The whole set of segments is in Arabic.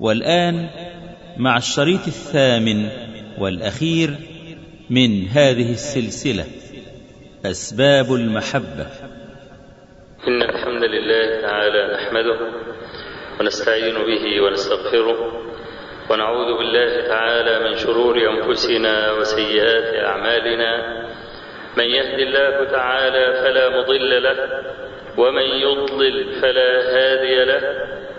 والآن مع الشريط الثامن والأخير من هذه السلسلة أسباب المحبة. إن الحمد لله تعالى نحمده ونستعين به ونستغفره ونعوذ بالله تعالى من شرور أنفسنا وسيئات أعمالنا. من يهد الله تعالى فلا مضل له ومن يضلل فلا هادي له.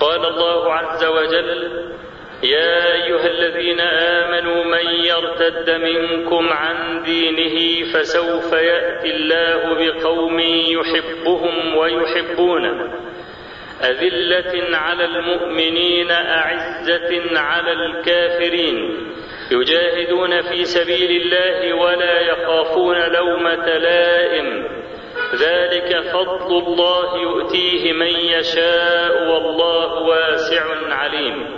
قال الله عز وجل يا أيها الذين آمنوا من يرتد منكم عن دينه فسوف يأتي الله بقوم يحبهم ويحبونه. أذلة على المؤمنين أعزة على الكافرين. يجاهدون في سبيل الله ولا يخافون لومة لائم. ذلك فضل الله يؤتيه من يشاء والله واسع عليم.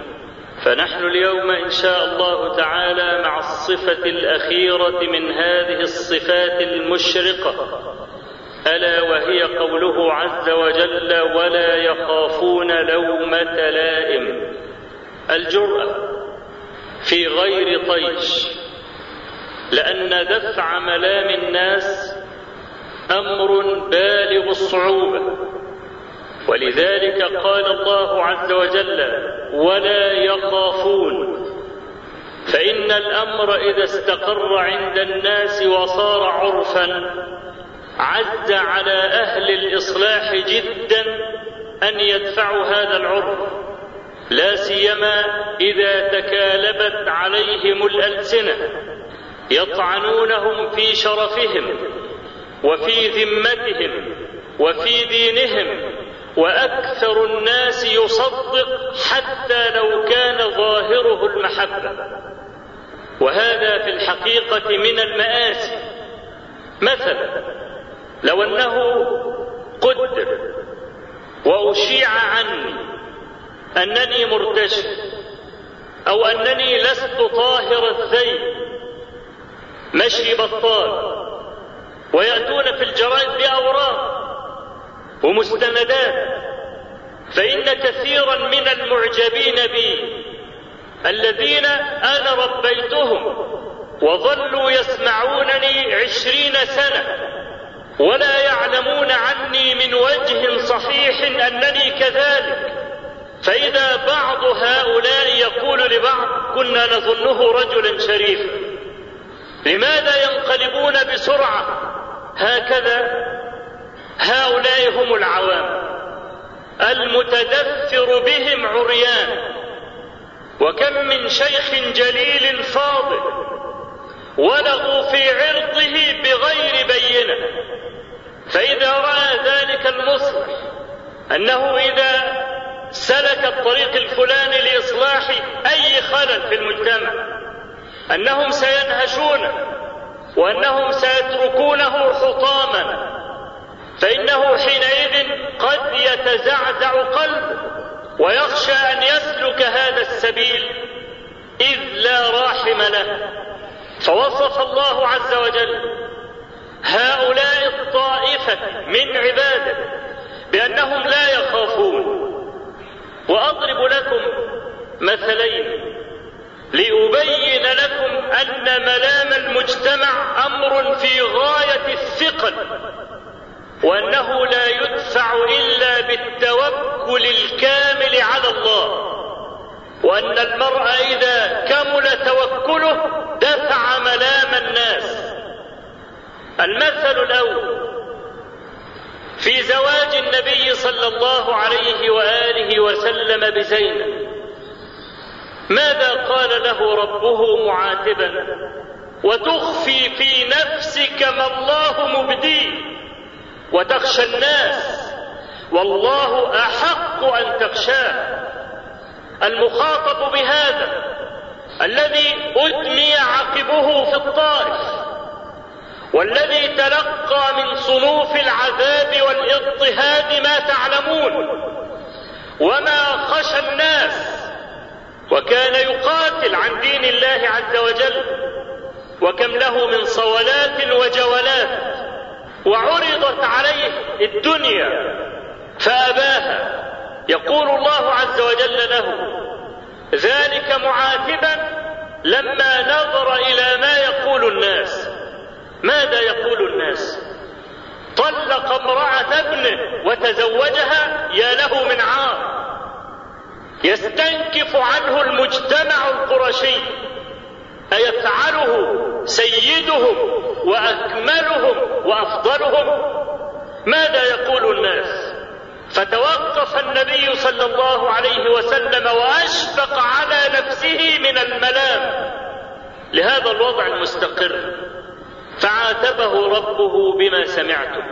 فنحن اليوم إن شاء الله تعالى مع الصفة الأخيرة من هذه الصفات المشرقة. ألا وهي قوله عز وجل ولا يخافون لومة لائم. الجرأة في غير طيش لأن دفع ملام الناس أمر بالغ الصعوبة. ولذلك قال الله عز وجل ولا يخافون فإن الأمر إذا استقر عند الناس وصار عرفا عز على أهل الإصلاح جدا أن يدفعوا هذا العرف لا سيما إذا تكالبت عليهم الألسنة يطعنونهم في شرفهم وفي ذمتهم وفي دينهم وأكثر الناس يصدق حتى لو كان ظاهره المحبة. وهذا في الحقيقة من المآسي. مثلا لو أنه قدر وأشيع عني أنني مرتشي أو أنني لست طاهر الذيل مشي بطال ويأتون في الجرائد بأوراق ومستندات فإن كثيرا من المعجبين بي الذين أنا ربيتهم وظلوا يسمعونني عشرين سنة. ولا يعلمون عني من وجه صحيح أنني كذلك. فإذا بعض هؤلاء يقول لبعض كنا نظنه رجلا شريفا. لماذا ينقلبون بسرعة؟ هكذا هؤلاء هم العوام. المتدثر بهم عريان. وكم من شيخ جليل فاضل ولغوا في عرضه بغير بينة. فإذا رأى ذلك المصلح أنه إذا سلك الطريق الفلاني لإصلاح أي خلل في المجتمع أنهم سينهشونه وأنهم سيتركونه حطاما. فإنه حينئذ قد يتزعزع قلبه ويخشى أن يسلك هذا السبيل إذ لا راحم له. فوصف الله عز وجل هؤلاء الطائفة من عبادة بأنهم لا يخافون. وأضرب لكم مثلين لأبين لكم أن ملام المجتمع أمر في غاية الثقل وأنه لا يدفع إلا بالتوكل الكامل على الله. وأن المرء إذا كمل توكله دفع ملام الناس. المثل الأول في زواج النبي صلى الله عليه وآله وسلم بزينب ماذا قال له ربه معاتبا؟ وتخفي في نفسك ما الله مبديه وتخشى الناس. والله أحق أن تخشاه. المخاطب بهذا الذي أدمي عقبه في الطائف والذي تلقى من صنوف العذاب والاضطهاد ما تعلمون وما خشى الناس وكان يقاتل عن دين الله عز وجل وكم له من صولات وجولات وعرضت عليه الدنيا فأباها. يقول الله عز وجل له ذلك معاتبا لما نظر إلى ما يقول الناس. ماذا يقول الناس؟ طلق امرأة ابنه وتزوجها يا له من عار. يستنكف عنه المجتمع القرشي. أيفعله سيدهم وأكملهم وأفضلهم؟ ماذا يقول الناس؟ فتوقف النبي صلى الله عليه وسلم وأشفق على نفسه من الملام. لهذا الوضع المستقر فعاتبه ربه بما سمعته.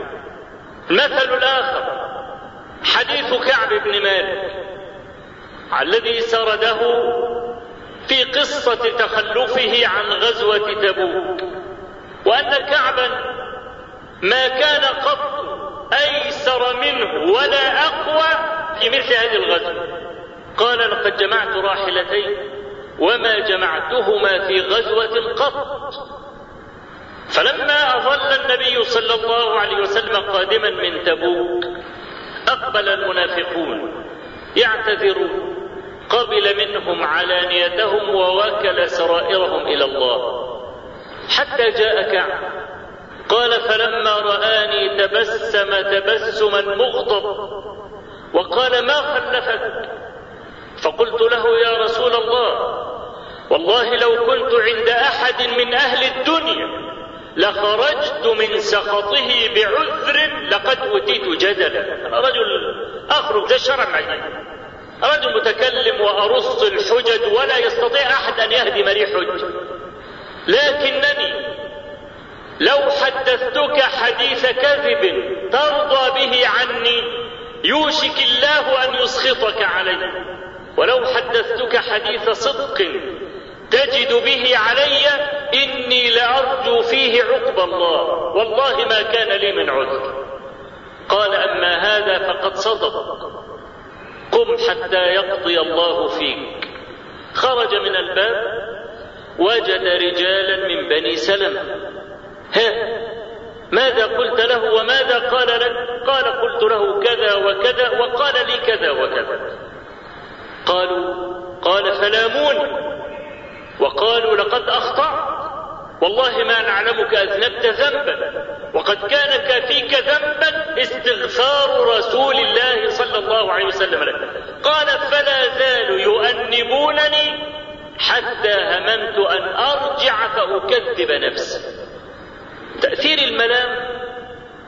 المثل الآخر حديث كعب بن مالك الذي سرده في قصة تخلفه عن غزوة تبوك وأن كعبا ما كان قط أيسر منه ولا أقوى في مثل هذه الغزوة. قال لقد جمعت راحلتين وما جمعتهما في غزوة قط. فلما أظل النبي صلى الله عليه وسلم قادما من تبوك أقبل المنافقون يعتذرون قبل منهم علانيتهم ووكل سرائرهم إلى الله. حتى جاء كعب قال فلما رآني تبسم تبسما مغضب وقال ما خلفك؟ فقلت له يا رسول الله والله لو كنت عند أحد من أهل الدنيا لخرجت من سخطه بعذر لقد أوتيت جدلا. رجل أخرج ده الشرع معي. رجل متكلم وأرص الحجج ولا يستطيع أحد أن يهدم لي حج لكنني لو حدثتك حديث كذب ترضى به عني يوشك الله أن يسخطك علي. ولو حدثتك حديث صدق تجد به علي إني لأرجو فيه عقب الله. والله ما كان لي من عذر. قال أما هذا فقد صدق. قم حتى يقضي الله فيك. خرج من الباب وجد رجالا من بني سلمة. ها؟ ماذا قلت له وماذا قال لك؟ قال قلت له كذا وكذا وقال لي كذا وكذا. قالوا قال فلاموني وقالوا لقد أخطأت. والله ما نعلمك أذنبت ذنبا. وقد كان كافيك ذنبا استغفار رسول الله صلى الله عليه وسلم لك. قال فلا زالوا يؤنبونني حتى هممت أن أرجع فأكذب نفسي. تأثير الملام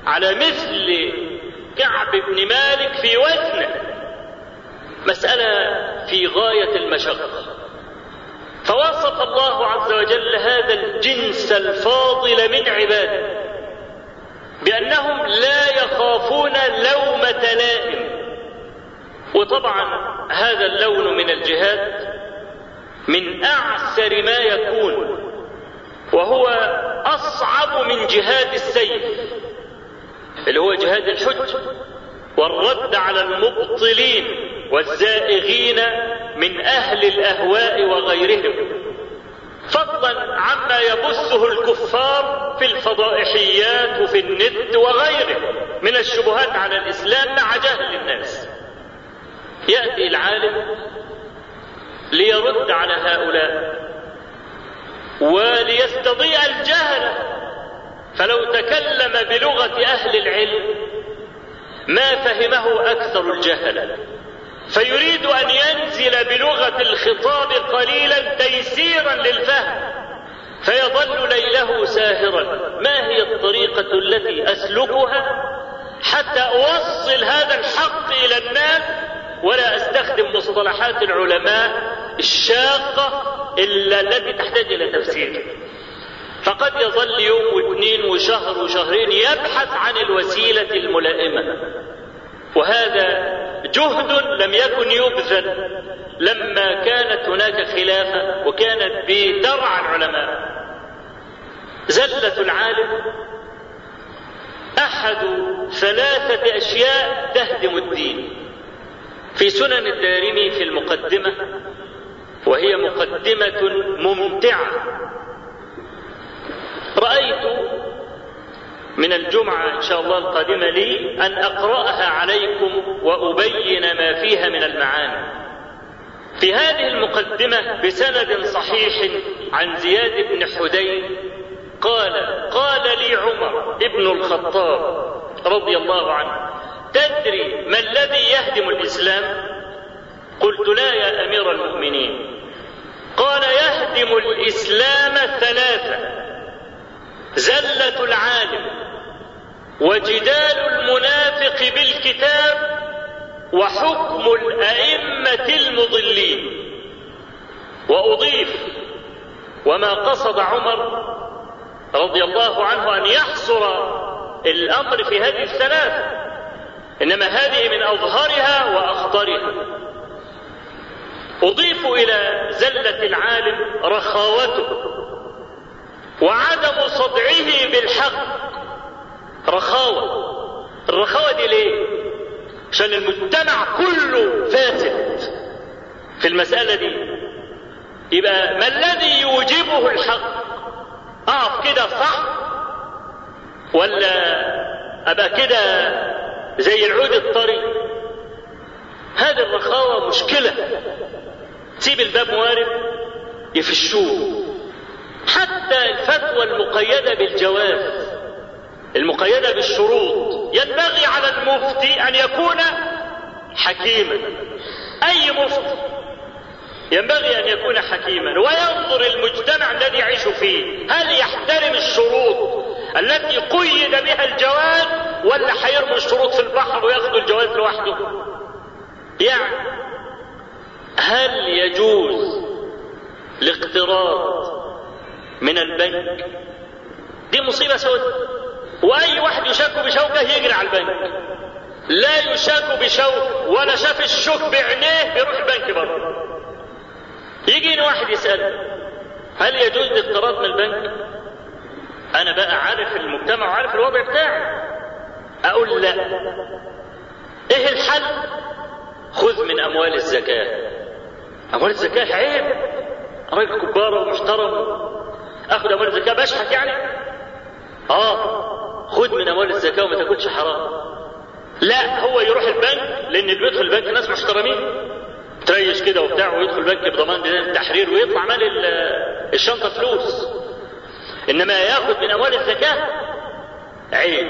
على مثل كعب بن مالك في وزنه. مسألة في غاية المشقة. فوصف الله عز وجل هذا الجنس الفاضل من عباده بأنهم لا يخافون لومة لائم. وطبعا هذا اللون من الجهاد من أعسر ما يكون. وهو أصعب من جهاد السيف اللي هو جهاد الحج والرد على المبطلين والزائغين من أهل الأهواء وغيرهم فضلا عما يبث يبثه الكفار في الفضائحيات وفي النت وغيره من الشبهات على الإسلام مع جهل الناس. يأتي العالم ليرد على هؤلاء وليستضيء الجهل. فلو تكلم بلغة أهل العلم ما فهمه أكثر الجهل. فيريد أن ينزل بلغة الخطاب قليلا تيسيرا للفهم. فيظل ليله ساهرا. ما هي الطريقة التي أسلكها حتى أوصل هذا الحق إلى الناس ولا أستخدم مصطلحات العلماء الشاقة إلا التي تحتاج إلى تفسير. فقد يظل يوم واثنين وشهر وشهرين يبحث عن الوسيلة الملائمة. وهذا جهد لم يكن يبذل لما كانت هناك خلافة وكانت بدرع العلماء. زلة العالم أحد ثلاثة أشياء تهدم الدين. في سنن الدارمي في المقدمة وهي مقدمة ممتعة. رأيت من الجمعة إن شاء الله القادمة لي أن أقرأها عليكم وأبين ما فيها من المعاني. في هذه المقدمة بسند صحيح عن زياد بن حدين قال قال لي عمر ابن الخطاب رضي الله عنه تدري ما الذي يهدم الإسلام؟ قلت لا يا أمير المؤمنين. قال يهدم الإسلام ثلاثة زلة العالم وجدال المنافق بالكتاب وحكم الأئمة المضلين. وأضيف وما قصد عمر رضي الله عنه أن يحصر الأمر في هذه الثلاثة إنما هذه من أظهرها وأخطرها. أضيف إلى زلة العالم رخاوته وعدم صدعه بالحق. رخاوة. الرخاوة دي ليه؟ عشان المجتمع كله فاسد في المسألة دي. يبقى ما الذي يوجبه الحق؟ اقف كده صح؟ ولا أبقى كده زي العود الطري؟ هذه الرخاوة مشكلة. تسيب الباب موارد يفشوه. حتى الفتوى المقيدة بالجواز المقيدة بالشروط ينبغي على المفتي أن يكون حكيما. أي مفتي؟ ينبغي أن يكون حكيما. وينظر المجتمع الذي يعيش فيه هل يحترم الشروط التي قيد بها الجواز ولا هيرمي الشروط في البحر وياخد الجواز لوحده؟ يعني هل يجوز الاقتراض من البنك؟ دي مصيبة سوداء. وأي واحد يشاك بشوكه يجري على البنك. لا يشاك بشوك ولا شاف الشوك بعينيه يروح البنك برضه يجيني واحد يسأل هل يجوز الاقتراض من البنك؟ أنا بقى عارف المجتمع وعارف الوضع بتاعي. أقول لا. إيه الحل؟ خذ من أموال الزكاة. اموال الزكاة عيب راجل كبار ومحترم. آخذ أموال الزكاة بشحت يعني. آه خد من أموال الزكاة وما تاكلش حرام. لا هو يروح البنك لأن اللي بيدخل البنك ناس محترمين. تريش كده وبتاع ويدخل البنك بضمان التحرير ويطلع مال الشنطة فلوس. إنما ياخذ من أموال الزكاة عيب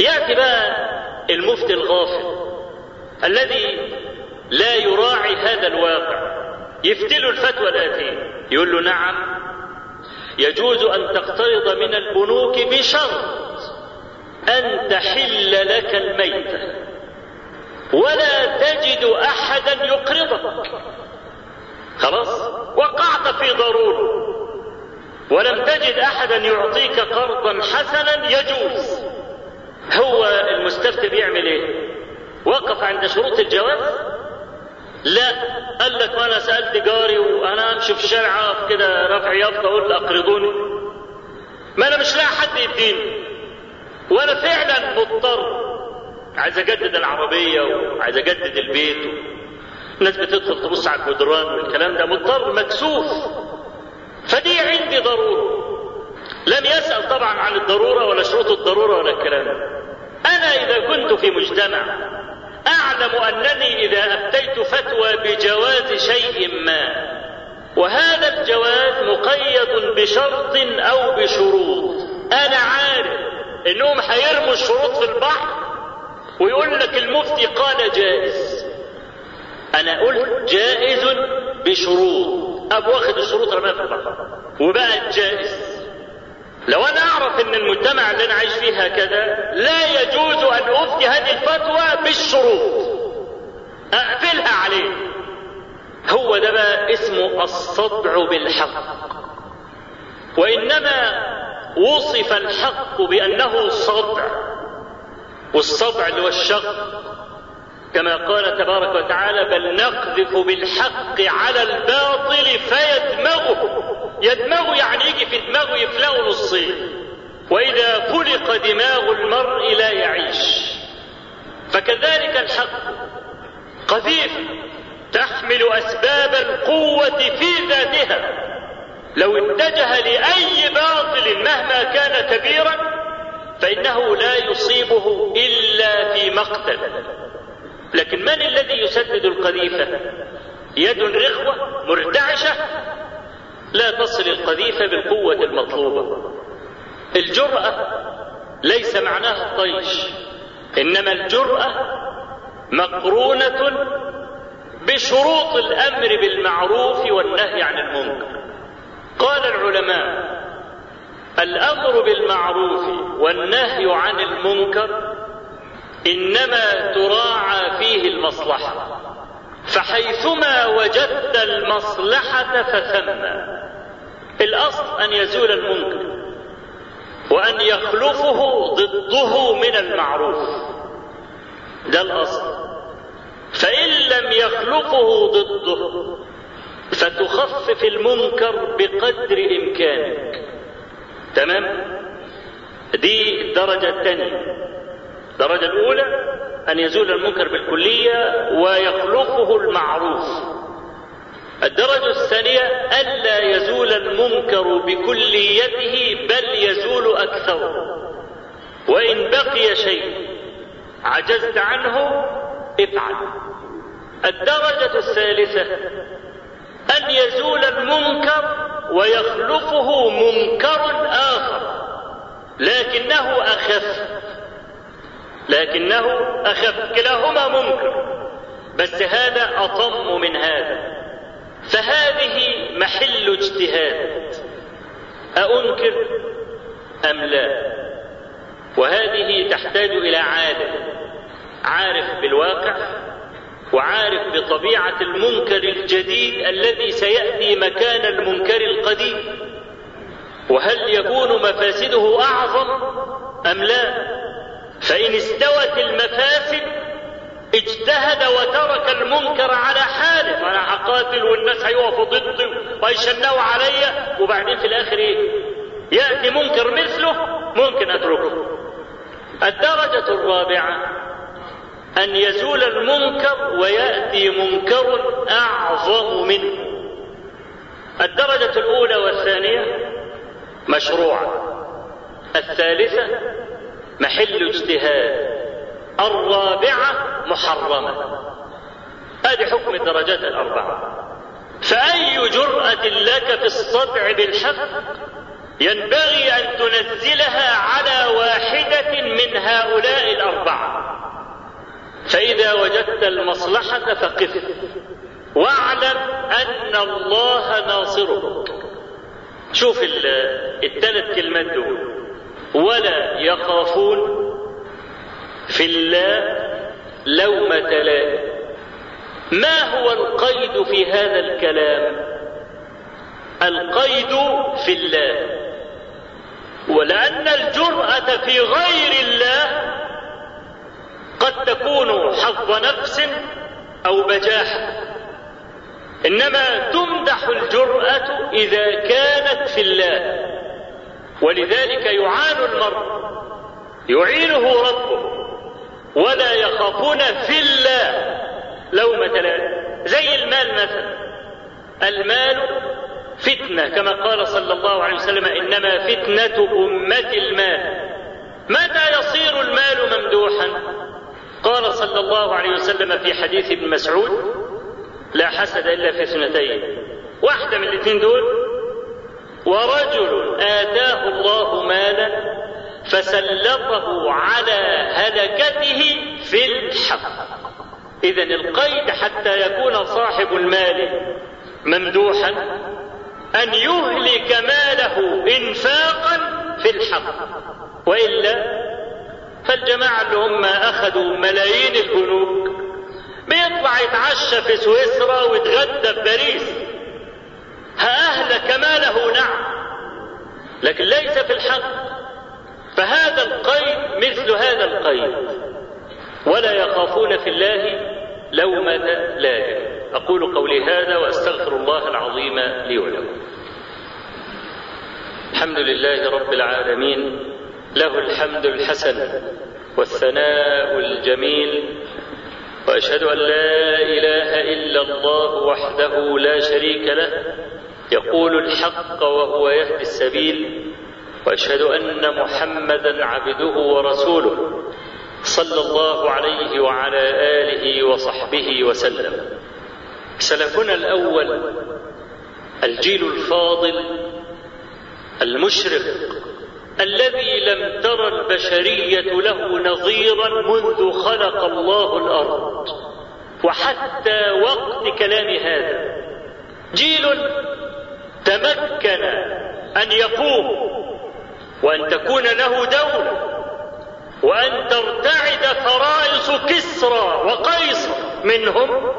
يأتي بقى المفتي الغافل الذي لا يراعي هذا الواقع. يفتله الفتوى الآتية. يقول له نعم. يجوز أن تقترض من البنوك بشرط أن تحل لك الميتة. ولا تجد أحدا يقرضك. خلاص؟ وقعت في ضرورة. ولم تجد أحدا يعطيك قرضا حسنا يجوز. هو المستفتي بيعمل إيه؟ وقف عند شروط الجواز؟ لا قال لك وأنا سالت جاري وأنا أمشي في الشارع اقف كده رافع يافطه أقول أقرضوني. ما أنا مش لاقي حد يديني. وأنا فعلا مضطر. عايز أجدد العربية وعايز أجدد البيت. الناس بتدخل تبص على الجدران والكلام ده مضطر مكسوف. فدي عندي ضرورة. لم يسأل طبعا عن الضرورة ولا شروط الضرورة ولا الكلام ده. أنا إذا كنت في مجتمع أعلم أنني إذا أفتيت فتوى بجواز شيء ما. وهذا الجواز مقيد بشرط أو بشروط. أنا عارف إنهم هيرموا الشروط في البحر ويقول لك المفتي قال جائز. أنا قلت جائز بشروط. أبو واخد الشروط رماها في البحر وبقت جائز. لو أنا أعرف إن المجتمع اللي أنا عايش فيه هكذا لا يجوز أن أفتي هذه الفتوى بالشروط. أقفلها عليه. هو ده بقى اسمه الصدع بالحق. وإنما وصف الحق بأنه صدع. والصدع اللي هو الشق. كما قال تبارك وتعالى بل نقذف بالحق على الباطل فيدمغه. يدمغه يعني يجي في دماغه يفلقه نصين وإذا فلق دماغ المرء لا يعيش. فكذلك الحق قذيف تحمل أسباب القوة في ذاتها. لو اتجه لأي باطل مهما كان كبيرا فإنه لا يصيبه إلا في مقتل. لكن من الذي يسدد القذيفة؟ يد رخوه مرتعشه لا تصل القذيفة بالقوة المطلوبة. الجرأة ليس معناها الطيش إنما الجرأة مقرونة بشروط الأمر بالمعروف والنهي عن المنكر. قال العلماء الأمر بالمعروف والنهي عن المنكر إنما تراعى فيه المصلحة فحيثما وجدت المصلحة فثم. الأصل أن يزول المنكر وأن يخلفه ضده من المعروف. ده الأصل. فإن لم يخلفه ضده فتخفف المنكر بقدر إمكانك. تمام؟ دي الدرجه الثانية الدرجة الأولى أن يزول المنكر بالكلية ويخلفه المعروف. الدرجة الثانية ألا يزول المنكر بكليته بل يزول أكثره. وإن بقي شيء عجزت عنه افعل. الدرجة الثالثة أن يزول المنكر ويخلفه منكر آخر لكنه أخف لكنه أخف كلاهما منكر بس هذا أطم من هذا. فهذه محل اجتهاد أأنكر أم لا؟ وهذه تحتاج إلى عالم عارف بالواقع وعارف بطبيعة المنكر الجديد الذي سيأتي مكان المنكر القديم. وهل يكون مفاسده أعظم أم لا؟ فإن استوت المفاسد اجتهد وترك المنكر على حاله أنا هقاتل والناس هيقفوا ضدي وهيشنوا عليا وبعدين في الآخر إيه؟ يأتي منكر مثله ممكن أتركه. الدرجة الرابعة أن يزول المنكر ويأتي منكر أعظم منه. الدرجة الأولى والثانية مشروعة. الثالثة محل اجتهاد. الرابعة محرمة. هذه حكم الدرجات الأربعة. فأي جرأة لك في الصدع بالحق ينبغي أن تنزلها على واحدة من هؤلاء الأربعة. فإذا وجدت المصلحة فقف. واعلم أن الله ناصرك. شوف الثلاث كلمات دول. ولا يخافون في الله لومة لائم ما هو القيد في هذا الكلام؟ القيد في الله. ولأن الجرأة في غير الله قد تكون حظ نفس أو بجاحة إنما تمدح الجرأة إذا كانت في الله. ولذلك يعان المرء يعينه ربه ولا يخافون في الله لومة لائم زي المال مثلا. المال فتنة كما قال صلى الله عليه وسلم إنما فتنة أمة المال. متى يصير المال ممدوحا؟ قال صلى الله عليه وسلم في حديث ابن مسعود لا حسد إلا في اثنتين واحدة من الاثنين دول ورجل آتاه الله مالا فسلطه على هلكته في الحق. إذا القيد حتى يكون صاحب المال ممدوحا أن يهلك ماله إنفاقا في الحق. وإلا فالجماعة اللي هم أخذوا ملايين البنوك بيطلع يتعشى في سويسرا ويتغدى في باريس. هأهلك ماله نعم. لكن ليس في الحق. فهذا القيد مثل هذا القيد. ولا يخافون في الله لومة لائم أقول قولي هذا وأستغفر الله العظيم لي ولكم. الحمد لله رب العالمين. له الحمد الحسن والثناء الجميل. وأشهد أن لا إله إلا الله وحده لا شريك له. يقول الحق وهو يهدي السبيل. وأشهد أن محمدا عبده ورسوله صلى الله عليه وعلى آله وصحبه وسلم. سلفنا الأول الجيل الفاضل المشرق الذي لم تر البشرية له نظيرا منذ خلق الله الأرض. وحتى وقت كلام هذا جيل تمكن أن يقوم وأن تكون له دوله وأن ترتعد فرائص كسرى وقيصر منهم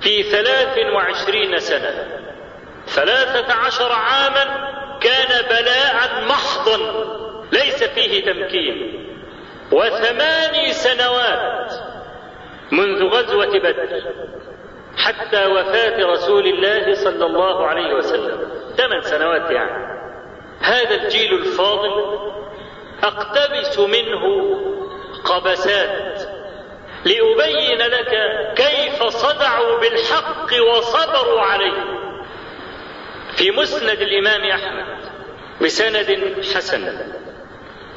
في ثلاث وعشرين سنة. ثلاثة عشر عاما كان بلاء محضا ليس فيه تمكين. وثماني سنوات منذ غزوة بدر حتى وفاة رسول الله صلى الله عليه وسلم. ثمان سنوات يعني. هذا الجيل الفاضل أقتبس منه قبسات لأبين لك كيف صدعوا بالحق وصبروا عليه. في مسند الإمام أحمد بسند حسن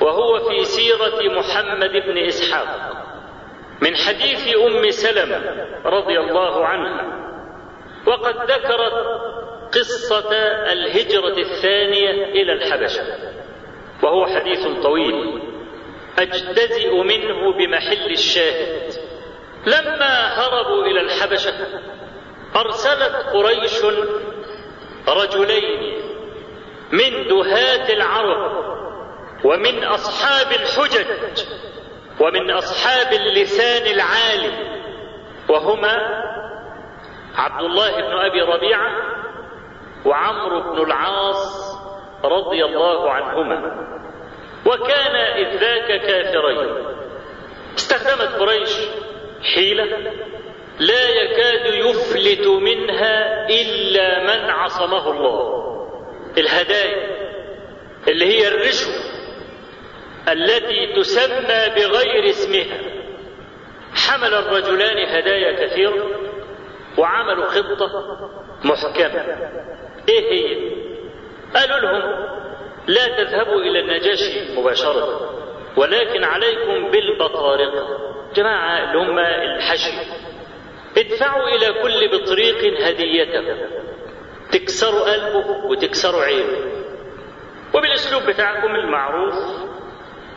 وهو في سيرة محمد بن إسحاق من حديث أم سلمة رضي الله عنها وقد ذكرت قصة الهجرة الثانية إلى الحبشة وهو حديث طويل أجتزئ منه بمحل الشاهد. لما هربوا إلى الحبشة أرسلت قريش رجلين من دهاة العرب ومن أصحاب الحجج ومن أصحاب اللسان العالي وهما عبد الله بن أبي ربيعة وعمرو بن العاص رضي الله عنهما. وكان إذ ذاك كافرين. استخدمت قريش حيلة لا يكاد يفلت منها إلا من عصمه الله. الهدايا اللي هي الرشوة التي تسمى بغير اسمها. حمل الرجلان هدايا كثيرة وعملوا خطة محكمة. إيه هي؟ قالوا لهم لا تذهبوا إلى النجاشي مباشرة ولكن عليكم بالبطارقه جماعة اللي هم الحشي. ادفعوا إلى كل بطريق هديته. تكسروا قلبه وتكسروا عينه. وبالأسلوب بتاعكم المعروف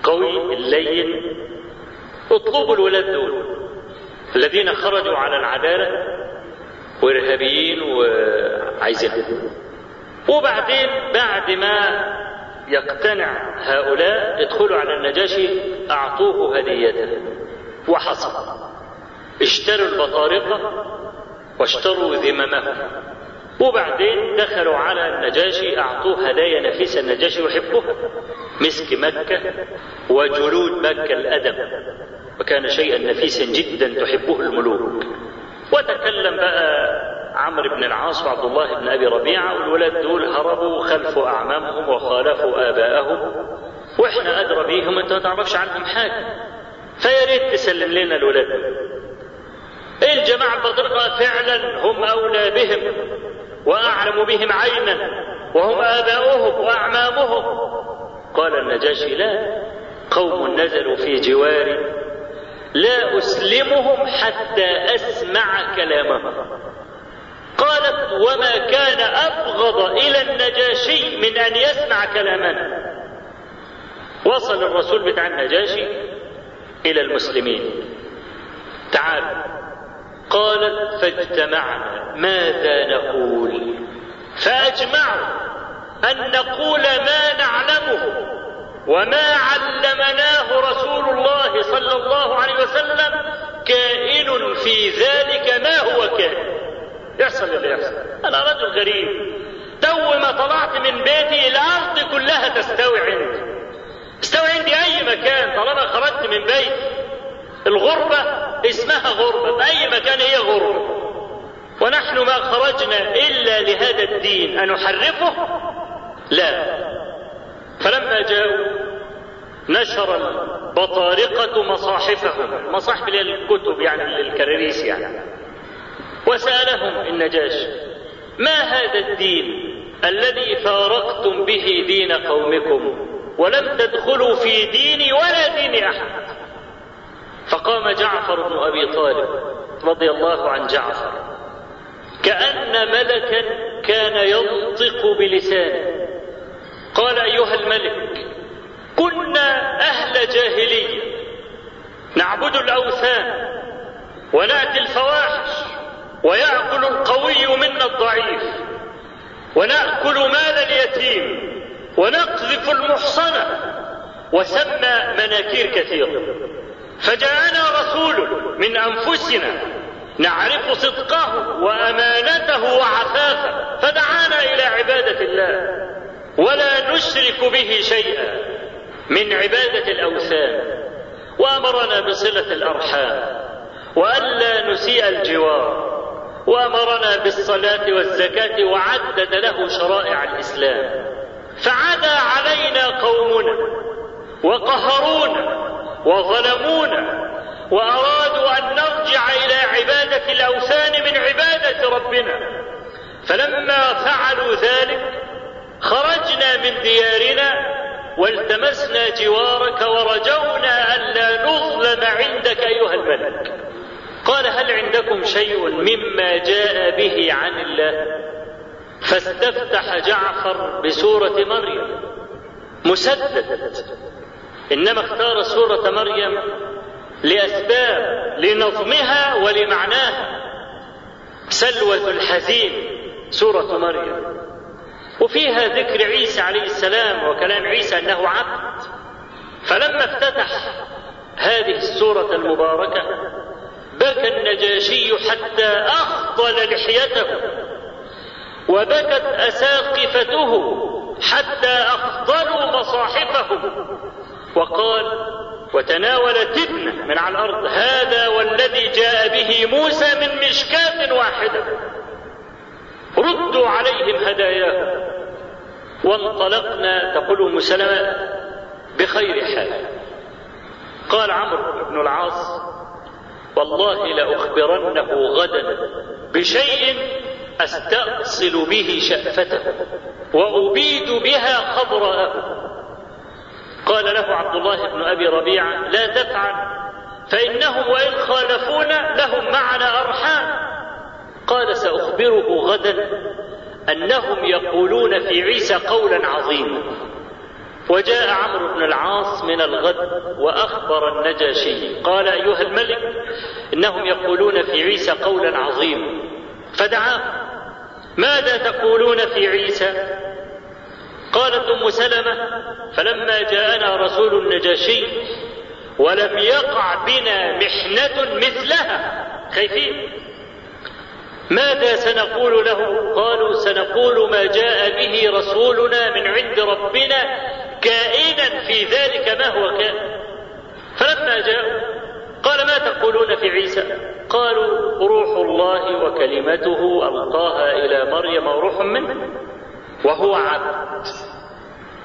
قوي اللين اطلبوا الولاد دول الذين خرجوا على العدالة وإرهابيين وعايزين. وبعدين بعد ما يقتنع هؤلاء ادخلوا على النجاشي أعطوه هديته. وحصل. اشتروا البطارقه واشتروا ذممه. وبعدين دخلوا على النجاشي أعطوه هدايا نفيسة النجاشي يحبها مسك مكة وجلود مكة الادم وكان شيئا نفيسا جدا تحبه الملوك. وتكلم بقى عمرو بن العاص وعبد الله بن أبي ربيعة والولاد دول هربوا خلفوا أعمامهم وخالفوا آباءهم. وإحنا ادرى بيهم أنت ما تعرفش عنهم حاجة. فيا ريت تسلم لنا الولاد الجماعة البطرقه فعلا هم أولى بهم وأعلم بهم عينا وهم آباؤهم وأعمامهم. قال النجاشي لا قوم نزلوا في جواري لا أسلمهم حتى أسمع كلامهم. قالت وما كان أبغض إلى النجاشي من أن يسمع كلامنا. وصل الرسول بتاع النجاشي إلى المسلمين. تعال قالت فاجتمعنا ماذا نقول؟ فأجمعوا أن نقول ما نعلمه وما علمناه رسول الله صلى الله عليه وسلم كائن في ذلك ما هو كائن. يحصل اللي يحصل. أنا رجل غريب. تو ما طلعت من بيتي الأرض كلها تستوي عندي. استوي عندي أي مكان طالما خرجت من بيتي. الغربة اسمها غربة في أي مكان هي غربة. ونحن ما خرجنا إلا لهذا الدين. أن نحرفه لا. فلما جاءوا نشر البطارقة مصاحفهم. مصاحف الكتب يعني للكراريس يعني. وسألهم النجاشي ما هذا الدين الذي فارقتم به دين قومكم؟ ولم تدخلوا في ديني ولا دين أحد. فقام جعفر بن أبي طالب رضي الله عن جعفر. كأن ملكا كان ينطق بلسانه. قال أيها الملك كنا أهل جاهلية. نعبد الأوثان ونأتي الفواحش ويأكل القوي منا الضعيف. ونأكل مال اليتيم ونقذف المحصنة. وسمى مناكير كثيرة. فجاءنا رسول من أنفسنا نعرف صدقه وأمانته وعفافه فدعانا إلى عبادة الله. ولا نشرك به شيئا من عبادة الأوثان. وأمرنا بصلة الأرحام. وألا نسيء الجوار. وأمرنا بالصلاة والزكاة وعدد له شرائع الإسلام. فعدا علينا قومنا وقهرونا وظلمونا وأرادوا أن نرجع إلى عبادة الأوثان من عبادة ربنا. فلما فعلوا ذلك خرجنا من ديارنا والتمسنا جوارك ورجونا ألا نظلم عندك أيها الملك. قال هل عندكم شيء مما جاء به عن الله؟ فاستفتح جعفر بسورة مريم مسدد إنما اختار سورة مريم لأسباب لنظمها ولمعناها. سلوة الحزين سورة مريم. وفيها ذكر عيسى عليه السلام وكلام عيسى أنه عبد. فلما افتتح هذه السورة المباركة بكى النجاشي حتى أخضل لحيته وبكت أساقفته حتى أخضلوا مصاحفهم وقال وتناول تبنة من على الأرض هذا والذي جاء به موسى من مشكاة واحدة. ردوا عليهم هداياهم. وانطلقنا. تقول أم سلمة بخير حال. قال عمرو بن العاص والله لأخبرنه غدا بشيء أستأصل به شأفته وأبيد بها خضراءه قال له عبد الله بن أبي ربيعة لا تفعل فإنهم وإن خالفونا لهم معنا أرحام. قال سأخبره غدا أنهم يقولون في عيسى قولا عظيما. وجاء عمرو بن العاص من الغد وأخبر النجاشي قال أيها الملك إنهم يقولون في عيسى قولا عظيما. فدعاه ماذا تقولون في عيسى؟ قالت أم سلمة فلما جاءنا رسول النجاشي ولم يقع بنا محنة مثلها. خايفين. ماذا سنقول له؟ قالوا سنقول ما جاء به رسولنا من عند ربنا كائنا في ذلك ما هو كائن. فلما جاءوا قال ما تقولون في عيسى؟ قالوا روح الله وكلمته ألقاها إلى مريم وروح منه. وهو عبد.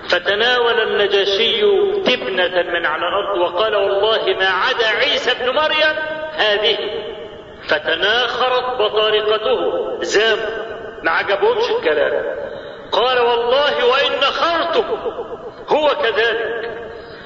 فتناول النجاشي تبنة من على الأرض وقال والله ما عدا عيسى ابن مريم هذه. فتناخرت بطارقته. زام. ما عجبهمش الكلام. قال والله وإن خرتم هو كذلك.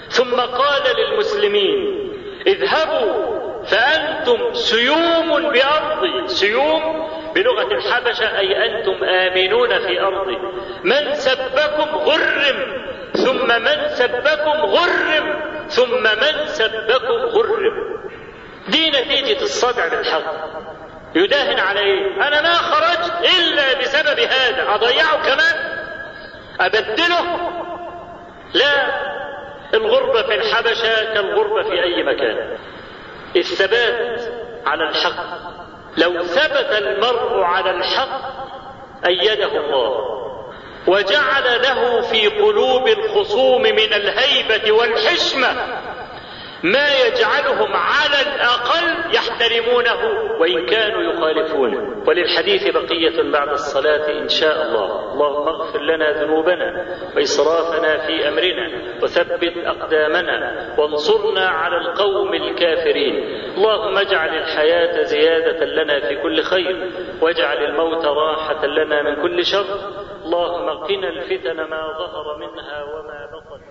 ثم قال للمسلمين اذهبوا فأنتم سيوم بأرضي سيوم بلغة الحبشة أي أنتم آمنون في أرضي من سبكم غرم ثم من سبكم غرم ثم من سبكم غرم. دي نتيجة الصدع بالحق يداهن على إيه أنا ما خرجت إلا بسبب هذا. اضيعه كمان أبدله؟ لا. الغربة في الحبشة كالغربة في أي مكان. الثبات على الحق. لو ثبت المرء على الحق أيده الله. وجعل له في قلوب الخصوم من الهيبة والحشمة. ما يجعلهم على الأقل يحترمونه وإن كانوا يخالفونه. وللحديث بقية بعد الصلاة إن شاء الله. اللهم اغفر لنا ذنوبنا وإسرافنا في أمرنا وثبت أقدامنا وانصرنا على القوم الكافرين. اللهم اجعل الحياة زيادة لنا في كل خير واجعل الموت راحة لنا من كل شر. اللهم قنا الفتن ما ظهر منها وما بطن.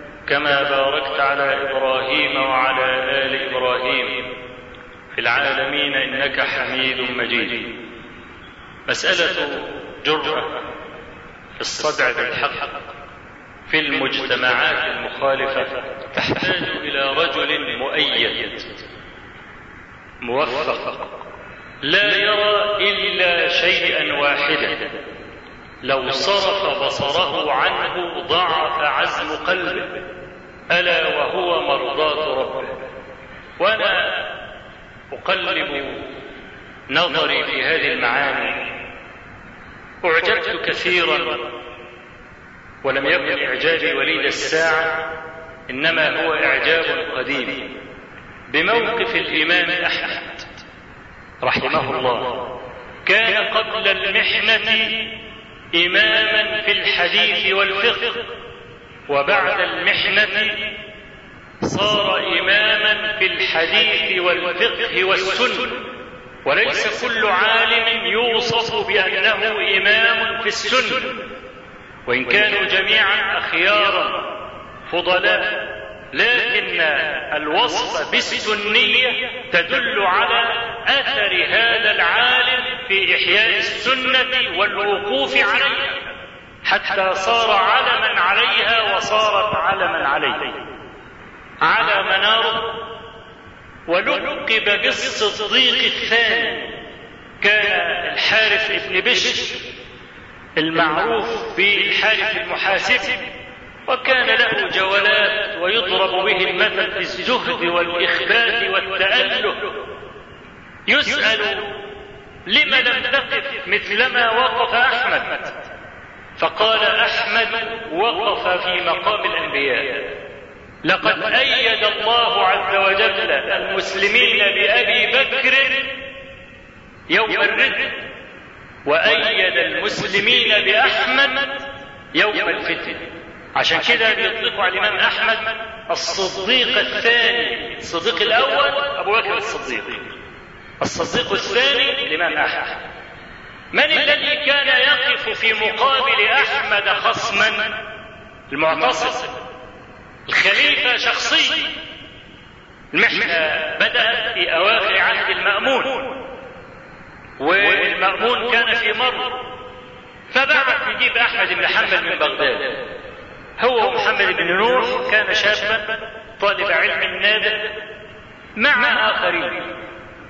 كما باركت على إبراهيم وعلى آل إبراهيم في العالمين إنك حميد مجيد. مسألة جرأة في الصدع بالحق في المجتمعات المخالفة تحتاج إلى رجل مؤيد موفق لا يرى إلا شيئا واحدا. لو صرف بصره عنه ضعف عزم قلبه. ألا وهو مرضاة ربه. وأنا أقلب نظري في هذه المعاني. أعجبت كثيرا ولم يكن إعجابي وليد الساعة إنما هو إعجاب قديم. بموقف الإمام أحمد رحمه الله كان قبل المحنة إماما في الحديث والفقه. وبعد المحنة صار إماما في الحديث والفقه والسنة. وليس كل عالم يوصف بأنه إمام في السنة. وإن كانوا جميعا أخيارا فضلاء لكن الوصف بالسنية تدل على أثر هذا العالم في إحياء السنة والوقوف عليها حتى صار علما عليها وصارت علما عليه. على مناره ولقب بالصديق الثاني كان الحارث بن بشر المعروف بالحارث المحاسب وكان له جولات ويضرب به المثل في الزهد والإخبات والتأله يسأل لم لم تقف مثلما وقف أحمد. فقال أحمد وقف في مقام الأنبياء. لقد أيد الله عز وجل المسلمين بأبي بكر يوم الرد وأيد المسلمين بأحمد يوم الفتن. عشان كده بيطلقوا على الإمام أحمد الصديق الثاني الصديق الأول أبو بكر الصديق. الصديق الثاني الإمام أحمد. من الذي كان يقف في مقابل أحمد خصما؟ المعتصم. الخليفة شخصيا المحنة بدأت في أواخر عهد المأمون. والمأمون كان في مر. فبعت يجيب أحمد بن حنبل من بغداد. هو ومحمد بن نوح كان شابا طالب علم نابغ مع آخرين.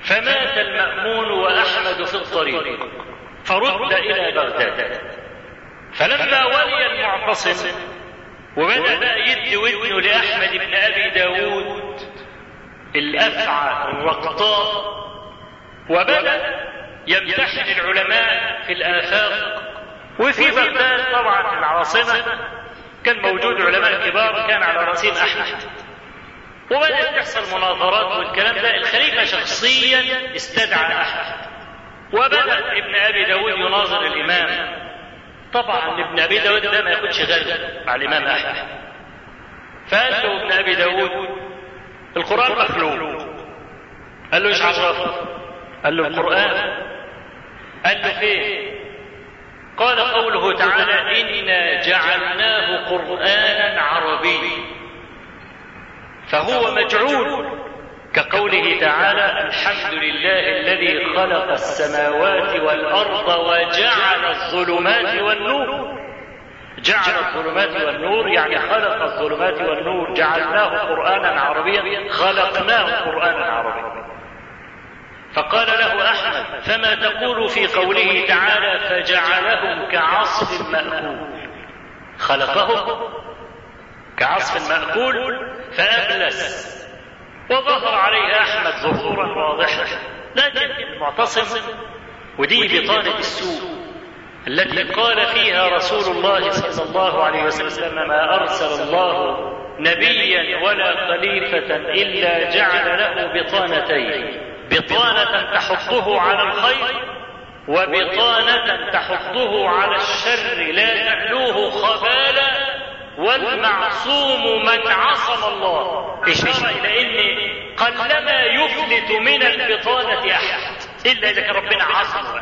فمات المأمون وأحمد في الطريق. فرد إلى بغداد فلما ولي المعتصم وبدا بقى يدي ودنه لأحمد بن أبي داود الأفعى الرقطاء وبدأ يمتحن العلماء في الآفاق. وفي بغداد طبعا العاصمة كان موجود علماء كبار كان على راسهم أحمد. وبدأت تحصل مناظرات والكلام ده. الخليفة شخصيا استدعى أحمد. وبدأ ابن أبي داود يناظر الإمام. طبعا ابن أبي داود ده ما ياخدش غير مع الإمام أحمد. فقال له ابن أبي داود القرآن مخلوق. قال له إيش عرفك قال له القرآن. قال له فين؟ قال قوله تعالى إنا جعلناه قرانا عربيا. فهو مجعول. كقوله تعالى الحمد لله الذي خلق السماوات والأرض وجعل الظلمات والنور. جعل الظلمات والنور يعني خلق الظلمات والنور. جعلناه قرآنا عربيا خلقناه قرآنا عربيا. فقال له أحمد فما تقول في قوله تعالى فجعلهم كعصف مأكول؟ خلقهم كعصف مأكول فأبلس. وظهر عليه أحمد ظهورا واضحا لكن المعتصم ودي بطانه السوء التي قال فيها رسول الله صلى الله عليه وسلم ما أرسل الله نبيا ولا خليفة إلا جعل له بطانتين بطانة تحضه على الخير وبطانة تحضه على الشر لا تحلوه خبالا والمعصوم من عصم الله. إشارة إلى أن قلما يفلت من البطانة أحد إلا إذا كان ربنا عصم.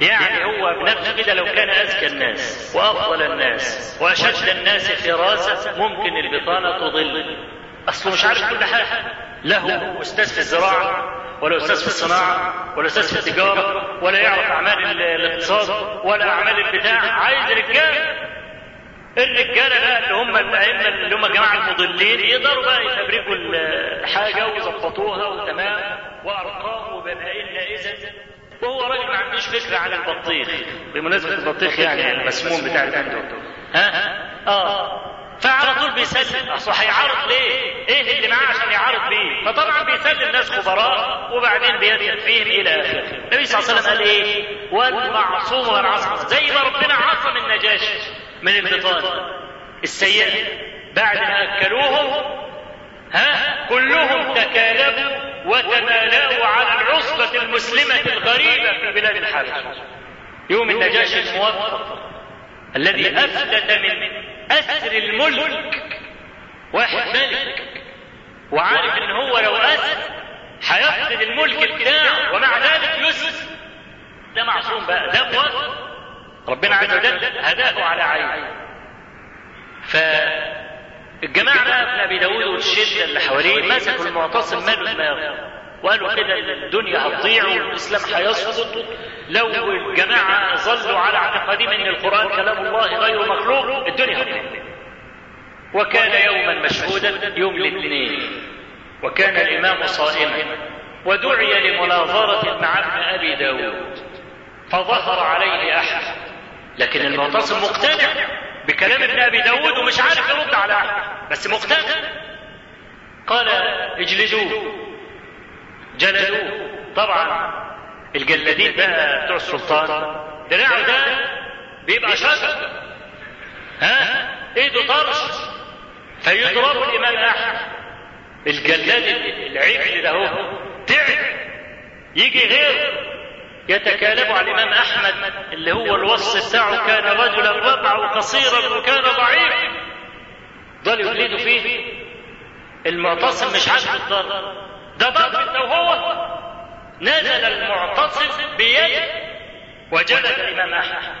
يعني هو بنفسه كده لو كان أذكى الناس وأفضل الناس وأشد الناس فراسة ممكن البطانة تضل. أصله مش عارف كل حاجة. له أستاذ في الزراعة ولا أستاذ في الصناعة ولا أستاذ في التجارة ولا يعرف أعمال الاقتصاد ولا أعمال البتاع. عايز رجال الرجالة بقى اللي هم الأئمة اللي هم جماعة المضلين يقدروا بقى يفبركوا الحاجة ويظبطوها وتمام وأرقام وبنائنا إذا. وهو راجل ما عندوش فكره عن البطيخ. بمناسبة البطيخ يعني المسموم بتاع الفندق ها؟ آه. فعلى طول بيسلم. أصل هيعارض ليه؟ إيه اللي معاه عشان يعارض بيه؟ فطبعا بيسلم ناس خبراء وبعدين بيدخل فيهم إلى آخره. النبي صلى الله عليه وسلم قال إيه؟ والمعصوم والعصم زي ما ربنا عصم النجاشي. من البطانه السيئه بعد ما اكلوهم ها؟ كلهم تكالبوا وتمالأوا على العصبة المسلمة الغريبة في بلاد الحبش يوم النجاشي الموفق. الذي أفلت من أسر الملك. واحد ملك وعارف إن هو لو أسر. هيفقد الملك بتاعه ومع ذلك يسر. ده معصوم بقى. ده موفق ربنا عز وجل هداه على عينه فالجماعة بقى ابن أبي داود والشدة اللي حواليه مسكوا المعتصم ماله دماغه وقالوا كده الدنيا هتضيع والإسلام هيسقط. لو الجماعة ظلوا على اعتقادهم أن القرآن كلام الله غير مخلوق الدنيا هتضيع. وكان يوما مشهودا يوم الاثنين. وكان الإمام صائما. ودعي لمناظرة مع ابن أبي داود. فظهر عليه أحد. لكن المعتصم مقتنع بكلام ابن أبي داود ومش عارف يرد على أحد. بس مقتنع. قال اجلدوه جلدوه طبعا الجلادين بقى بتوع السلطان. دراعه ده بيبقى شجر ها؟ ايده طرش. فيضربوا الإمام أحمد. الجلاد العجل ده هو. تعب. يجي غيره. يتكالب على الإمام أحمد اللي هو الوصف بتاعه كان رجلا ربعا وقصيرا وكان ضعيفا. ضل يجلدوا فيه المعتصم مش عاجبه الضرب ده ضرب انت وهو نزل المعتصم بيده وجلد الإمام أحمد.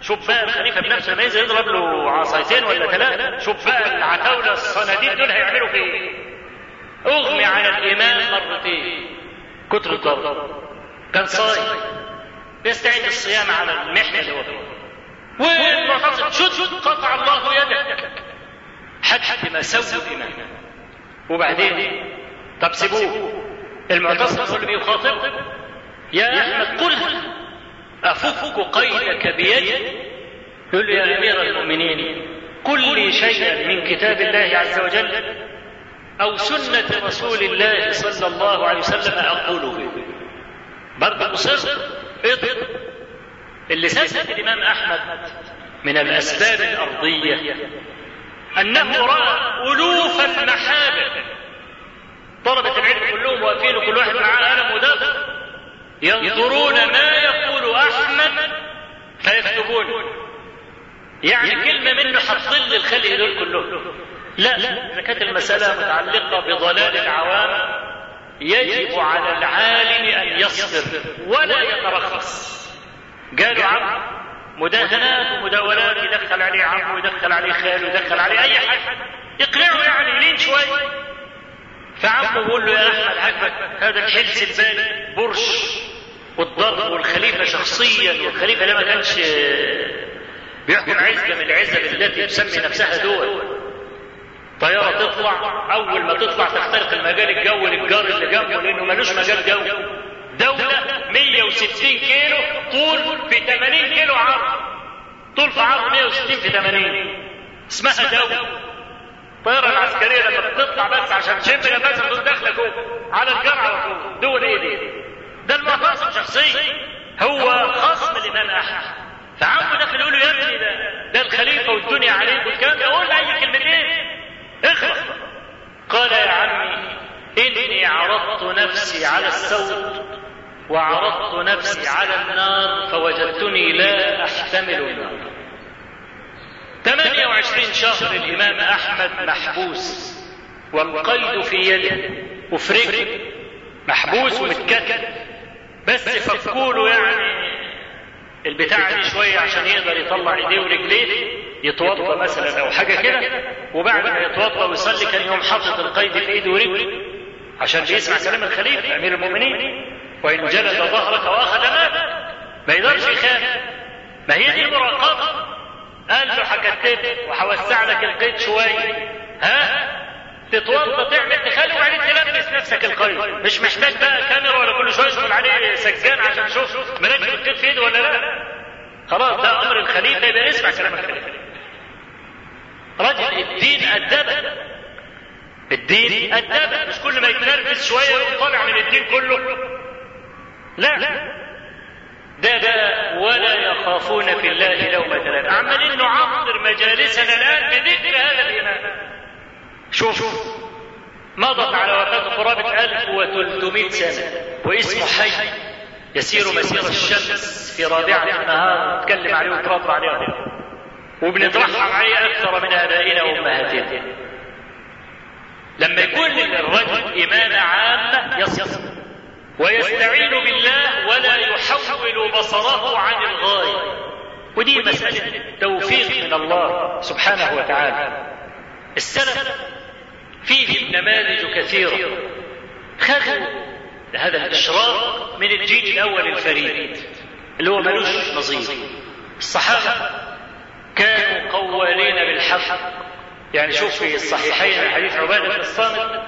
شوف بقى الخليفة بنفسه لما ينزل يضرب له عصايتين ولا ثلاثة. شوف بقى العتاولة الصناديد دول هيعملوا فيه. أغمي على الإمام مرتين. كتر الضرب كان صايم. بيستعيد الصيام على المحنة اللي هو فيها. والمعتصم شد قطع الله يدك. حتى ما سووا الإمام وبعدين طب سيبوه. المعتصم هو اللي بيخاطب. يا أحمد قل. أفك قيدك بيدي. يقول يا أمير المؤمنين قل لي شيئا من كتاب الله عز وجل أو سنة رسول الله صلى الله عليه وسلم أقوله. برضه مصر. اضرب اللي سلم الإمام أحمد من الأسباب الأرضية أنه رأى ألوف المحابر. طلبة العلم كلهم واقفين وكل واحد معاه قلم ودفتر ينظرون ما يقول أحمد فيكتبون. يعني كلمة منه هتضل الخلق دول كلهم. لا إذا كانت المسألة متعلقة بضلال العوام. يجب على العالم أن يصبر ولا يترخص. قالوا عم مداهنات ومداولات يدخل عليه عم ويدخل عليه خال ويدخل عليه أي حاجة يقنعه يعني يلين شوي. فعمه يقول له يا أحمد عجبك هذا الحلس البالي برش والضرب والخليفة شخصيا والخليفة ده ما كانش بيحكم عزة من العزب التي تسمي نفسها دول. طيارة تطلع أول ما تطلع تخترق المجال الجوي للجار اللي جنبه لأنه ملوش مجال جوي. دولة 160 كيلو طول في 80 كيلو عرض. طول في عرض 160 في 80 اسمها دولة. الطيارة العسكرية لما بتطلع بس عشان تشم نفسها تقوم داخلة جوه على الجرعة دول إيه دي؟ ده المعتصم شخصيا هو خصم الإمام أحمد فعمه داخل يقول له يا ابني ده ده الخليفة والدنيا عليك والكلام ده. قول أي كلمتين. اخلص. قال يا عمي إني عرضت نفسي على السوط وعرضت نفسي على النار فوجدتني لا أحتمل النار. 28 شهر الإمام أحمد محبوس والقيد في يده وفي رجله محبوس ومتكتل بس فكوله يعني البتاعة دي شوية عشان يقدر يطلع إيديه ورجليه. يتوضأ مثلا أو حاجة كده وبعد ما يتوضأ ويصلي كان يوم حاطط القيد في إيده ورجله عشان بيسمع كلام الخليفة أمير المؤمنين. وإن جلد ظهرك وأخذ مالك ما يقدرش يخاف. ما هي دي المراقبة؟ قال له هكتبك وهوسع لك القيد شوية. ها؟ تتوضأ تعمل تخلي وبعدين تلبس نفسك القيد. مش محتاج بقى كاميرا ولا كل شوية يشغل عليه سجان عشان تشوف مركب القيد في إيده ولا لا. خلاص ده أمر الخليفة يبقى اسمع كلام الخليفة. رجل الدين أدبه الدين أدبه مش كل ما يتنرفز شوية يقوم طالع من الدين كله. لا. ده ده ولا يخافون في الله لومة لائم عمالين نعطر مجالسنا الآن بذكر هذا الإمام. شوف. مضت على وفاة قرابة 1300 سنة. واسمه حي. يسير مسير الشمس في رابعة النهار. نتكلم عليه ونتربى عليه وبنترحم عليه أكثر من آبائنا وأمهاتنا لما يكون الرجل إمام عامة يصل ويستعين بالله ولا يحول بصره عن الغاية. ودي مسألة توفيق من الله سبحانه وتعالى. السلف فيه نماذج كثيرة. خذوا هذا الإشراق من الجيل الأول الفريد اللي هو ملوش نظير. الصحابة كانوا قوالين بالحق يعني شوف في الصحيحين حديث عبادة بن الصامت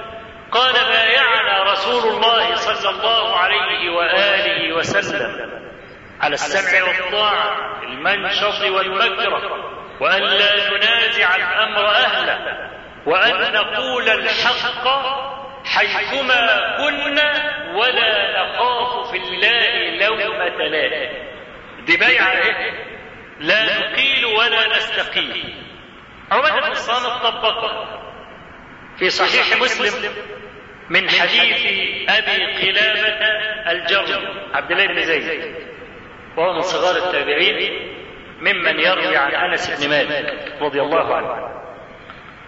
قال بايعنا رسول الله صلى الله عليه وآله وسلم على السمع والطاعة المنشط والمكره وأن لا ننازع الأمر أهله وأن نقول الحق حيثما كنا ولا نخاف في الله لومة لائم دي بايعة إيه؟ لا نقيل ولا نستقيل عمر بن الصامت طبقها في صحيح مسلم من حديث أبي قلابة الجرم عبد الله بن زيد. وهو من صغار التابعين ممن يروي عن أنس بن مالك رضي الله عنه.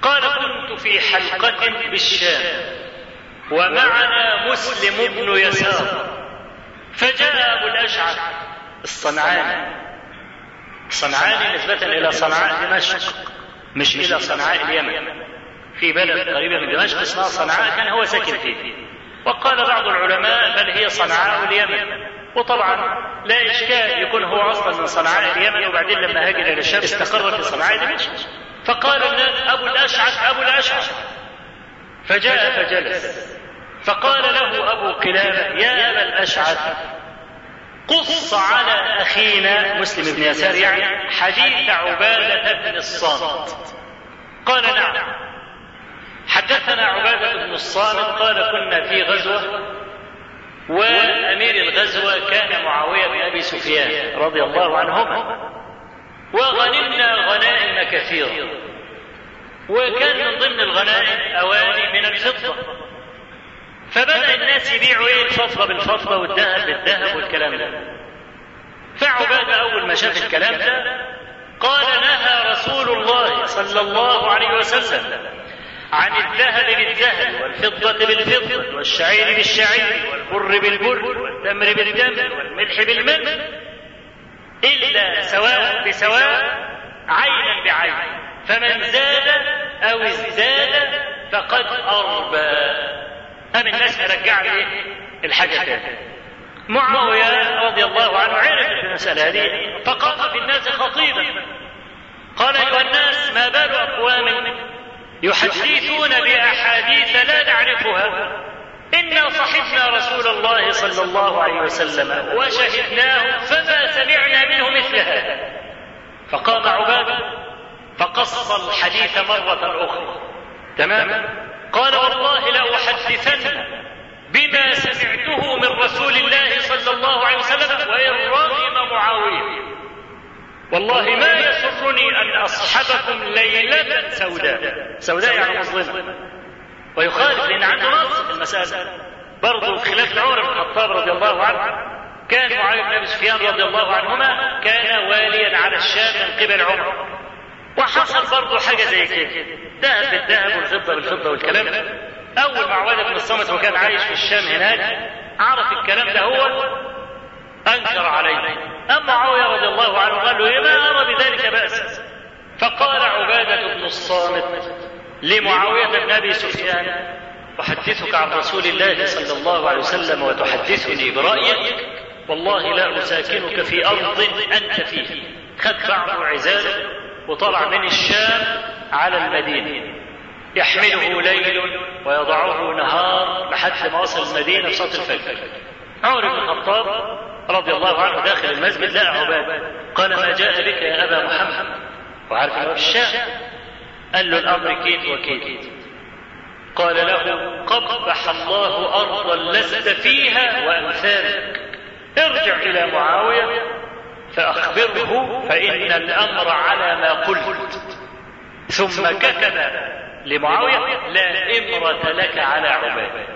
قال كنت في حلقة بالشام ومعنا مسلم بن يسار. فجاء أبو الأشعث الصنعاني. صنعاني نسبة إلى صنعاء دمشق مش إلى صنعاء اليمن. في بلد قريبة من دمشق اسمها صنعاء كان هو ساكن فيه. وقال بعض العلماء بل هي صنعاء اليمن. وطبعا لا إشكال يكون هو أصلا من صنعاء اليمن وبعدين لما هاجر إلى الشام استقر في صنعاء دمشق. فقال الناس أبو الأشعث أبو الأشعث. فجاء فجلس. فقال له أبو قلابة يا أبا الأشعث قص على أخينا مسلم بن يسار يعني حديث عبادة بن الصامت. قال نعم. حدثنا عبادة بن الصامت قال كنا في غزوة وامير الغزوة كان معاوية بن أبي سفيان رضي الله عنهما. وغنمنا غنائم كثيرة. وكان من ضمن الغنائم أواني من الفضة. فبدأ الناس يبيعوا إيه؟ الفضة بالفضة والذهب بالذهب والكلام ده. فعباده أول ما شاف الكلام ده قال نهى رسول الله صلى الله عليه وسلم عن الذهب بالذهب والفضة بالفضة والشعير بالشعير والبر بالبر والتمر بالتمر والملح بالملح إلا سواء بسواء عينا بعين فمن زاد أو ازداد فقد أربى. أم الناس يرجع لي الحاجة معاوية رضي الله عنه عرف المسألة هذه فقام في الناس خطيبا. قال أيها الناس ما بال أقوام يحدثون بأحاديث لا نعرفها إنا صحبنا رسول الله صلى الله عليه وسلم وشهدناه فما سمعنا منه مثل هذا. فقام عبادة فقص الحديث مرة أخرى. تمام؟ قال والله لأحدثن بما سمعته من رسول الله صلى الله عليه وسلم وإن رغم معاوية. والله ما يسرني أن أصحبكم ليلة سوداء. سوداء يعني مظلمة. ويخالف لأن عنده نص في المسألة. برضه خلاف عمر بن الخطاب رضي الله عنه. كان معاوية بن أبي سفيان رضي الله عنهما كان واليا على الشام من قبل عمر. وحصل برضه حاجة زي كده. ذهب بالذهب والفضة بالفضة والكلام ده. أول ما عبادة بن الصمت وكان عايش في الشام هناك عرف الكلام ده هو أنكر عليه. أما معاوية رضي الله عنه قال له إيه؟ ما أرى بذلك بأس فقال عبادة بن الصامت لمعاوية بن أبي سفيان أحدثك عن رسول الله صلى الله عليه وسلم وتحدثني برأيك والله لا أساكنك في أرض أنت فيه خد بعض عزاله وطلع من الشام على المدينة. يحمله ليل ويضعه نهار لحد ما وصل المدينة في صلاة الفجر. عمر بن الخطاب رضي الله عنه داخل المسجد لقى عبادة قال ما جاء بك يا أبا محمد؟ وعارف في الشام. قال له الأمر كيت وكيت قال له قبح الله أرضا لست فيها وأمثالك ارجع إلى معاوية فأخبره فإن الأمر على ما قلت. ثم كتب لمعاوية لا إمرة لك على عبادة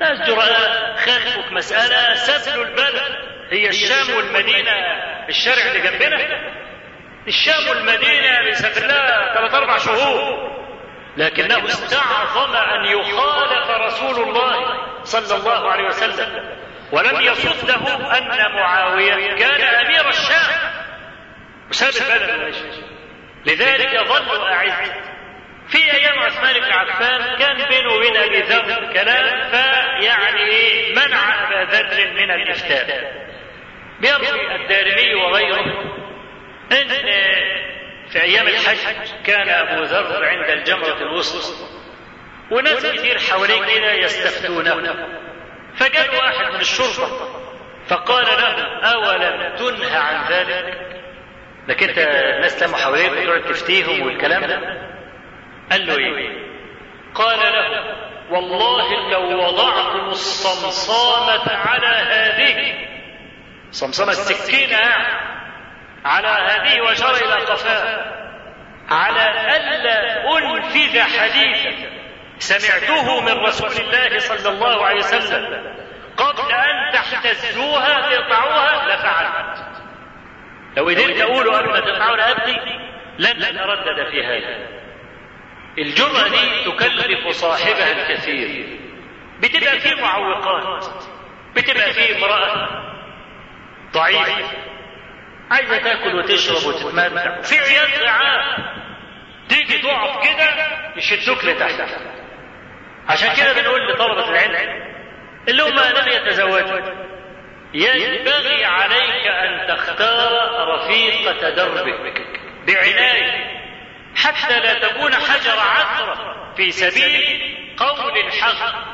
ناس جراء خلفك مسألة سبل البلد. هي الشام والمدينة. الشارع اللي جنبنا. الشام والمدينة بيسافر لها ثلاث أربع شهور. لكنه استعظم أن يخالف رسول الله صلى الله عليه وسلم. ولم يصده أن معاوية كان أمير الشام. وساب البلد لذلك ظلوا أعز. في أيام عثمان بن عفان كان بينه وبين أبي ذر كلام فيعني منع أبا ذر من الافتاء بيروي الدارمي وغيره أن في أيام الحج كان أبو ذر عند الجمرة الوسطى. وناس كتير حواليه كده يستفتونه. فجاء واحد من الشرطة فقال له أولم تنهى عن ذلك؟ لكن انت الناس لما حواليك وتقعد تفتيهم والكلام ده؟ قال له إيه؟ قال له والله لو وضعتم الصمصامة على هذه صمصمة السكينة. على هذه واشار إلى قفاه على ألا أنفذ حديثا. سمعته من رسول الله صلى الله عليه وسلم. قبل أن تحتزوها تقطعوها لفعلت. لو قدرت أقوله قبل ما تقطعوا رقبتي لن أتردد في هذا. الجرأة دي تكلف صاحبها الكثير. بتبقى فيه معوقات. بتبقى فيه امرأة ضعيفة. عايزة تاكل وتشرب وتتمتع. في عيال رعاة تيجي تقف كده يشدوك لتحت. عشان كده بنقول لطلبة العلم اللي هم لم يتزوجوا. ينبغي عليك أن تختار رفيقة دربك. بعناية حتى لا تكون حجر عثرة في سبيل قول الحق.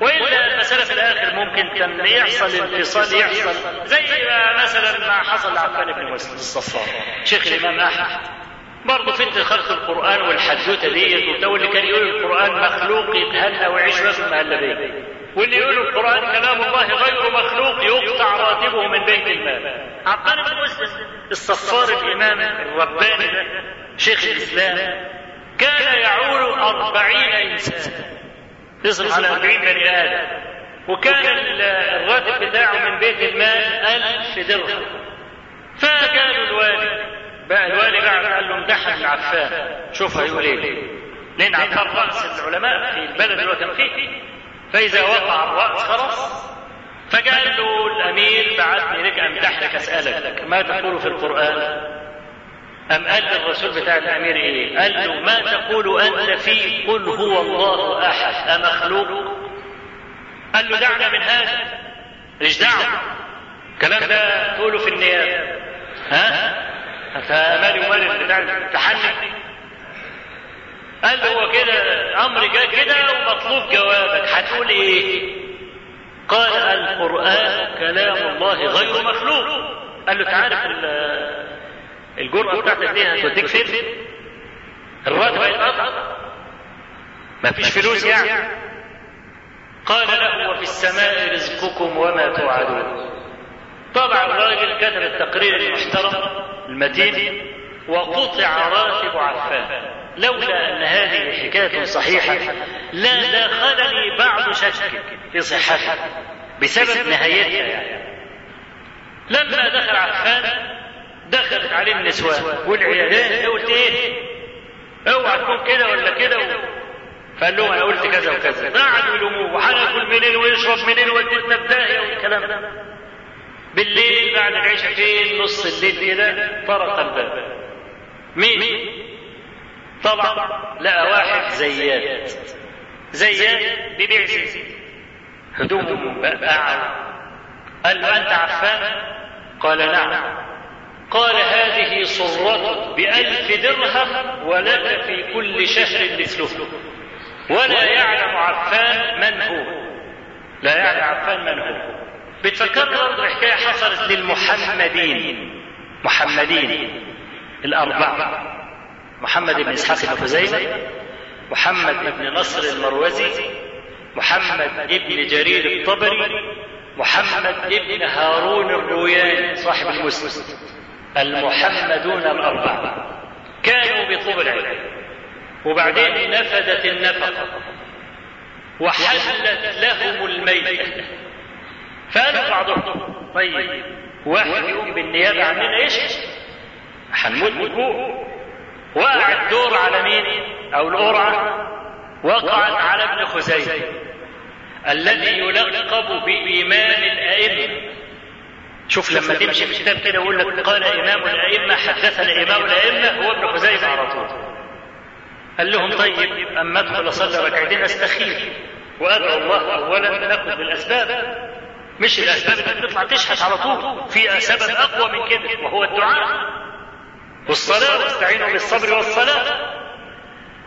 وإلا المسألة في الآخر ممكن كان يحصل انفصال يحصل. زي ما مثلا ما حصل لعفان بن مسلم الصفار. شيخ الإمام أحمد. برضه فتنة خلق القرآن والحدوتة ديت واللي كان يقول القرآن مخلوق يتهنى ويعيش في المهلبية واللي يقول القرآن كلام الله غير مخلوق يقطع راتبه من بيت المال عبان بن مسلم الصفار الإمام الرباني شيخ الإسلام كان يعول أربعين إنسان يصرف على أربعين بني آدم. وكان الراتب بتاعه من بيت المال ألف درهم. فقالوا الوالي بقى الوالي قاعد قال له امدحها العفان شوف هيقول إيه لأن عفان رأس العلماء في البلد اللي هو كان فيه فإذا وقع الرأس خلاص فقال له الأمير بعثني لك امدح لك أسألك ما تقول في القرآن أم قال للرسول بتاع الأمير إيه؟ قال له ما تقول أنت في قل هو الله أحد أمخلوق؟ قال له دعنا من هذا ليش دعوة؟ الكلام ده تقوله في النيابة ها؟ فمالي ومال بتاع التحني. قال له هو كده أمر جاء كده ومطلوب جوابك. هتقول إيه؟ قال القرآن كلام الله غير مخلوق. قال له تعرف الجرأة بتاعتك دي هتوديك فين؟ الراتب هيتقطع ما فيش فلوس يعني. قال له وفي السماء رزقكم وما توعدون. طبعا الراجل كتب التقرير المحترم. المتين وقطع راتب عفان لولا أن هذه حكاية صحيحة لا دخلني بعض شك في صحتها. بسبب نهايتها يعني. لما دخل عفان دخلت عليه النسوان والعيالات قلت إيه؟ أوعى تكون كده ولا كده. فقال لهم أنا قلت كذا وكذا. قعدوا يلوموه وهناكل منين ويشرب منين وديتنا بدايه والكلام ده. بالليل بعد العشاء فين نص الليل كده طرق الباب. مين؟ طبعا لقى واحد زيات زيات بيبيع زيت هدومه بقى. قال له أنت عفان؟ قال نعم. قال هذه صرة بألف درهم ولك في كل شهر مثله. ولا يعلم عفان من هو. لا يعلم عفان من هو. بتفكر برضه حكاية حصلت للمحمدين. محمدين. الأربعة. محمد بن إسحاق بن خزيمة محمد بن نصر المروزي محمد بن جرير الطبري محمد بن هارون الروياني صاحب المسلم. المحمدون الأربعة. كانوا بطول العلم. وبعدين نفدت النفقة. وحلت لهم الميتة. فقالوا بعضهم طيب. واحد يقوم بالنيابة عننا إيش؟ هنموت من وقع الدور على مين؟ أو القرعة. وقعت على ابن خزيمة. الذي يلقب بإمام الأئمة. شوف لما تمشي في كتاب كده يقول لك قال إمام الأئمة حدثنا إمام الأئمة هو ابن خزيمة على طول. قال لهم طيب أما أدخل أصلي ركعتين أستخير. وأدعو الله أولا نأخذ بالأسباب. مش الاسباب اللي بتطلع تشحت على طول. في سبب أقوى من كده وهو الدعاء. والصلاة واستعينوا بالصبر والصلاة.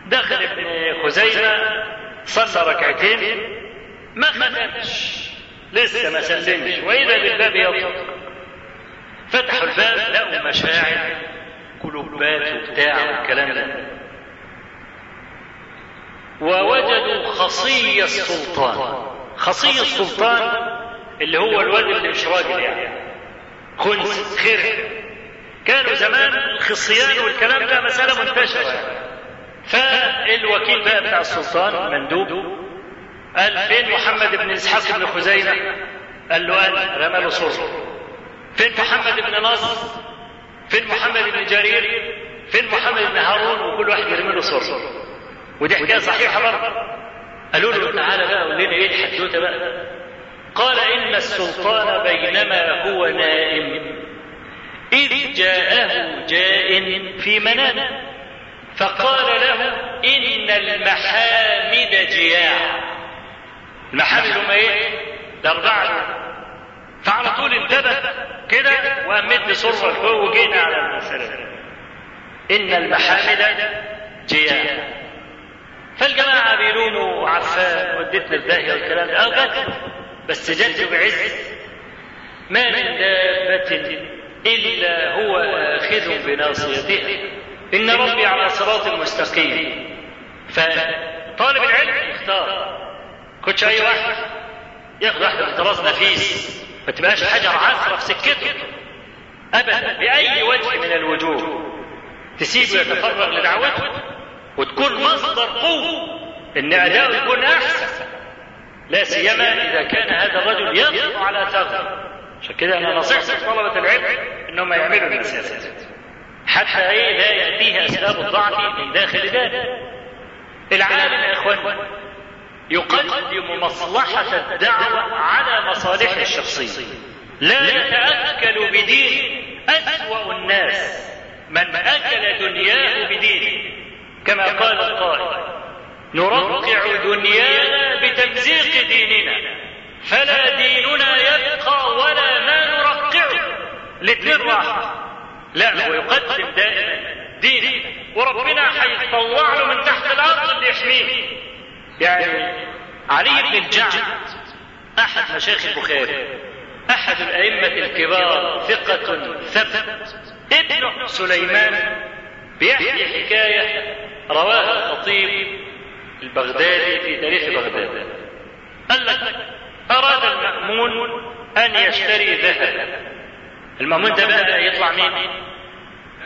دخل ابن خزيمة صلى ركعتين ما ختمش. لسه ما سلمش وإذا بالباب يطلق فتحوا الباب لقوا مشاعر كلوبات وبتاع والكلام ده. ووجدوا خصي السلطان. خصي السلطان اللي هو الواد اللي مش راجل يعني. خنس خير. كانوا زمان الخصيان والكلام ده مسألة منتشرة. فالوكيل بقى بتاع السلطان مندوب قال فين محمد بن إسحاق بن خزيمة؟ قال له قال رمى له صورة. فين محمد بن نصر؟ فين محمد بن جرير؟ فين محمد بن هارون؟ وكل واحد يرمي له صورة. ودي حكاية صحيحة برضه. قالوا له تعالى بقى قول لنا إيه الحدوتة بقى؟ قال إن السلطان بينما هو نائم. إذ جاءه جاء في منام. فقال له إن المحامد جياع. المحامد هم إيه؟ الأربعة. فعلى طول انتبه كده وأمد صرفة لفوق وجينا على المسألة. إن المحامد جياع. فالجماعة بيلوموا عفان وديتنا الداهية والكلام ده. جت بعز. ما من دابة إلا هو آخذ بناصيتها. إن ربي على صراط مستقيم. فطالب العلم يختار كنتش أي واحد ياخد واحدة من طراز نفيس ما تبقاش حجر عثرة في سكته. أبدا بأي وجه من الوجوه. تسيبه يتفرغ لدعوته وتكون مصدر قوة. إن أداؤه يكون أحسن. لا سيما إذا كان هذا الرجل يطلع على ثغر عشان كده أنا نصيحتي طلبة العلم إنهم يعملوا المسافات حتى إيه لا يأتيها أسباب الضعف من داخل ذلك العالم يا إخوان يقدم مصلحة الدعوة على مصالحه الشخصية. لا يتأكل بدين أسوأ الناس. من أكل دنياه بدينه كما قال القائل نرقع دنيانا بتمزيق ديننا. فلا ديننا يبقى ولا ما نرقعه الاثنين راحة لا هو يقدم دائما دينه وربنا هيطلع له من تحت الأرض اللي يحميه. يعني علي بن الجعد أحد مشايخ البخاري أحد الأئمة الكبار ثقة ثبت. ابنه سليمان بيحكي حكاية رواها الخطيب البغدادي في تاريخ بغداد. قال لك أراد المأمون أن يشتري ذهب. المأمون ده بقى يطلع مين؟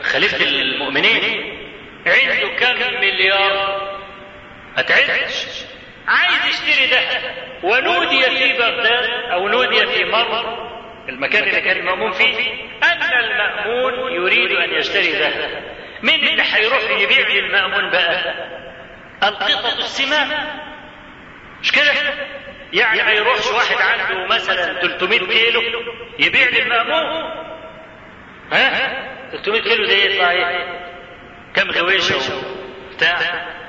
خليفة المؤمنين. عنده كم مليار؟ هتعدش عايز يشتري ذهب. ونودي في بغداد أو نودي في مر المكان اللي كان المأمون فيه. أن المأمون يريد أن يشتري ذهب. مين اللي هيروح يبيع للمأمون بقى؟ القطط السمان مش كده؟ يعني ما يروحش واحد عنده مثلا 300 كيلو يبيع للمأمون ها؟ 300 كيلو ده يطلع إيه؟ كم غويشة بتاع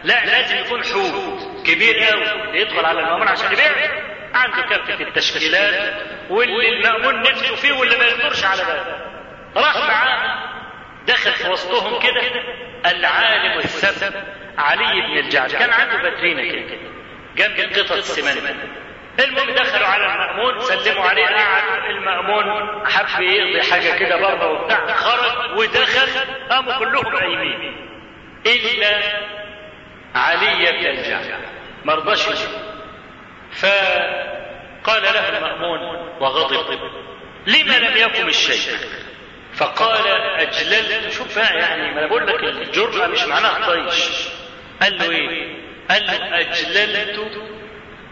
لا لازم يكون حوت كبير قوي يدخل على المأمون عشان يبيع عنده كافة التشكيلات واللي المأمون نفسه فيه واللي ما يقدرش على باله راح معاه دخل في وسطهم كده العالم السبت علي بن الجعد. كان عنده باترينا كده جنب قطط السمان المهم دخلوا على المأمون سلموا عليه قعد المأمون حب يقضي حاجة كده بره وبتاع. خرج ودخل قاموا كلهم قايمين. إلا علي بن الجعد. ما رضاش فقال له المأمون وغضب لما لم يقم الشيخ؟ فقال أجللت. شوف يعني ما بقول لك الجرأة مش معناها طيش. قال له إيه؟ قال له أجللت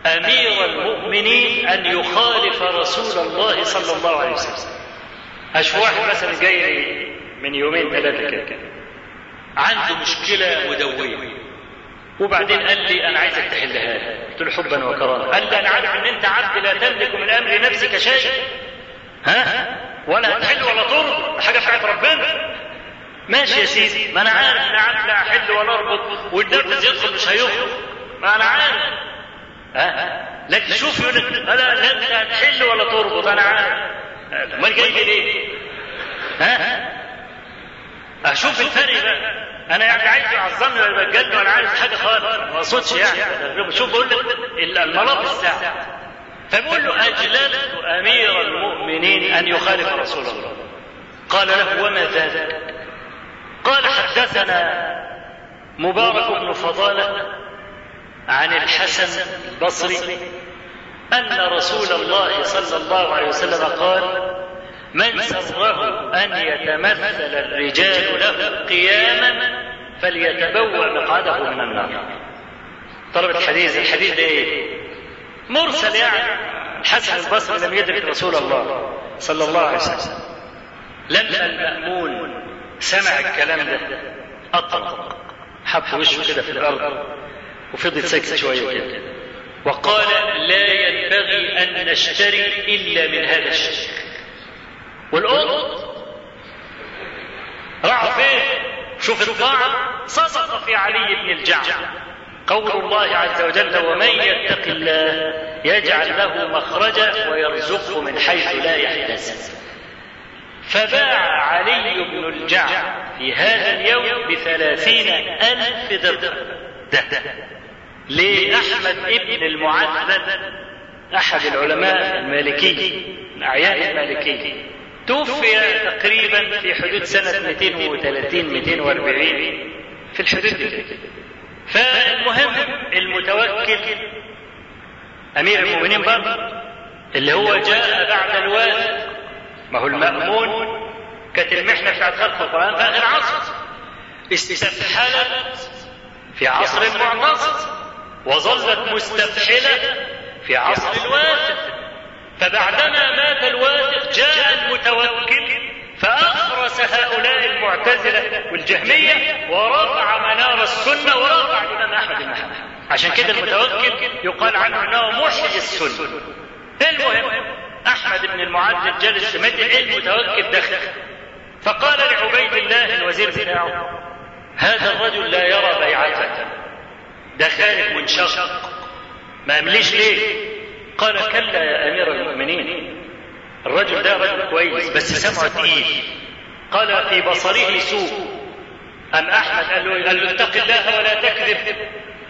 أمير المؤمنين أن يخالف رسول الله صلى الله عليه وسلم. أشوف واحد مثلا جاي من يومين ثلاثة كده. عنده مشكلة مدوية. وبعدين قال لي أنا عايزك تحلها لي. قلت له حبا وكرامة. قال لي أنا عارف إن أنت عبد لا تملك من أمر نفسك شيء ها؟ ولا هتحل ولا تربط حاجة بتاعت ربنا. ماشي يا سيدي. ما أنا عارف. ان عبد لا احل ولا اربط والنرجس يدخل مش هيخرج ما أنا عارف. ها؟ لكن شوف يقول لك لا لا هتحل ولا تربط أنا عارف. أمال جاي ليه ها؟ أشوف الفرق بقى. أنا يعني عايز يعظمني ولا بجد ولا عارف حاجة خالص. ما أقصدش يعني. شوف بقول لك المرض الساعة. فبقول له اجللت أمير المؤمنين أن يخالف رسول الله. قال له وما ذلك؟ قال حدثنا مبارك بن فضالة عن الحسن البصري أن رسول الله صلى الله عليه وسلم قال من سره أن يتمثل الرجال له قياما فليتبوأ مقعده من النار. طلب الحديث الحديث إيه؟ مرسل يعني. الحسن البصري لم يدرك رسول الله صلى الله عليه وسلم. لما المأمون سمع الكلام ده. أطرق حط وشه كده في الأرض. وفضل ساكت شوية كده. وقال لا ينبغي أن نشتري إلا من هذا الشيء والقط راحوا فين؟ شوف الطاعة. صدق في علي بن الجعد. قول الله عز وجل ومن يتق الله يجعل له مخرجا ويرزقه من حيث لا يحتسب. فباع علي بن الجعد في هذا اليوم بثلاثين ألف درهم. لأحمد ابن المعذب أحد العلماء المالكي من أعيان المالكية توفي تقريبا في حدود سنة 230 240 في الحدود دي. فالمهم المتوكل أمير المؤمنين برضه اللي هو جاء بعد الواثق ما هو المأمون كانت المحنة بتاعت خلق القرآن في آخر عصر. استفحلت في عصر المعتصم. وظلت مستفحلة في عصر الواثق فبعدما مات الواثق جاء المتوكل. فأخرس هؤلاء المعتزلة والجهمية ورفع منار السنة ورفع الإمام أحمد حنبل عشان كده المتوكل يقال عنه أنه محيي السنة. المهم أحمد بن المعذب جلس مد المتوكل دخل فقال لعبيد الله الوزير بتاعه هذا الرجل لا يرى بيعته. ده خارج منشق. ما أمليش ليه؟ قال كلا يا أمير المؤمنين. الرجل ده رجل كويس بس سمعه تقيل. قال في بصره سوء. أم أحمد قال له, قال له اتق الله ولا تكذب.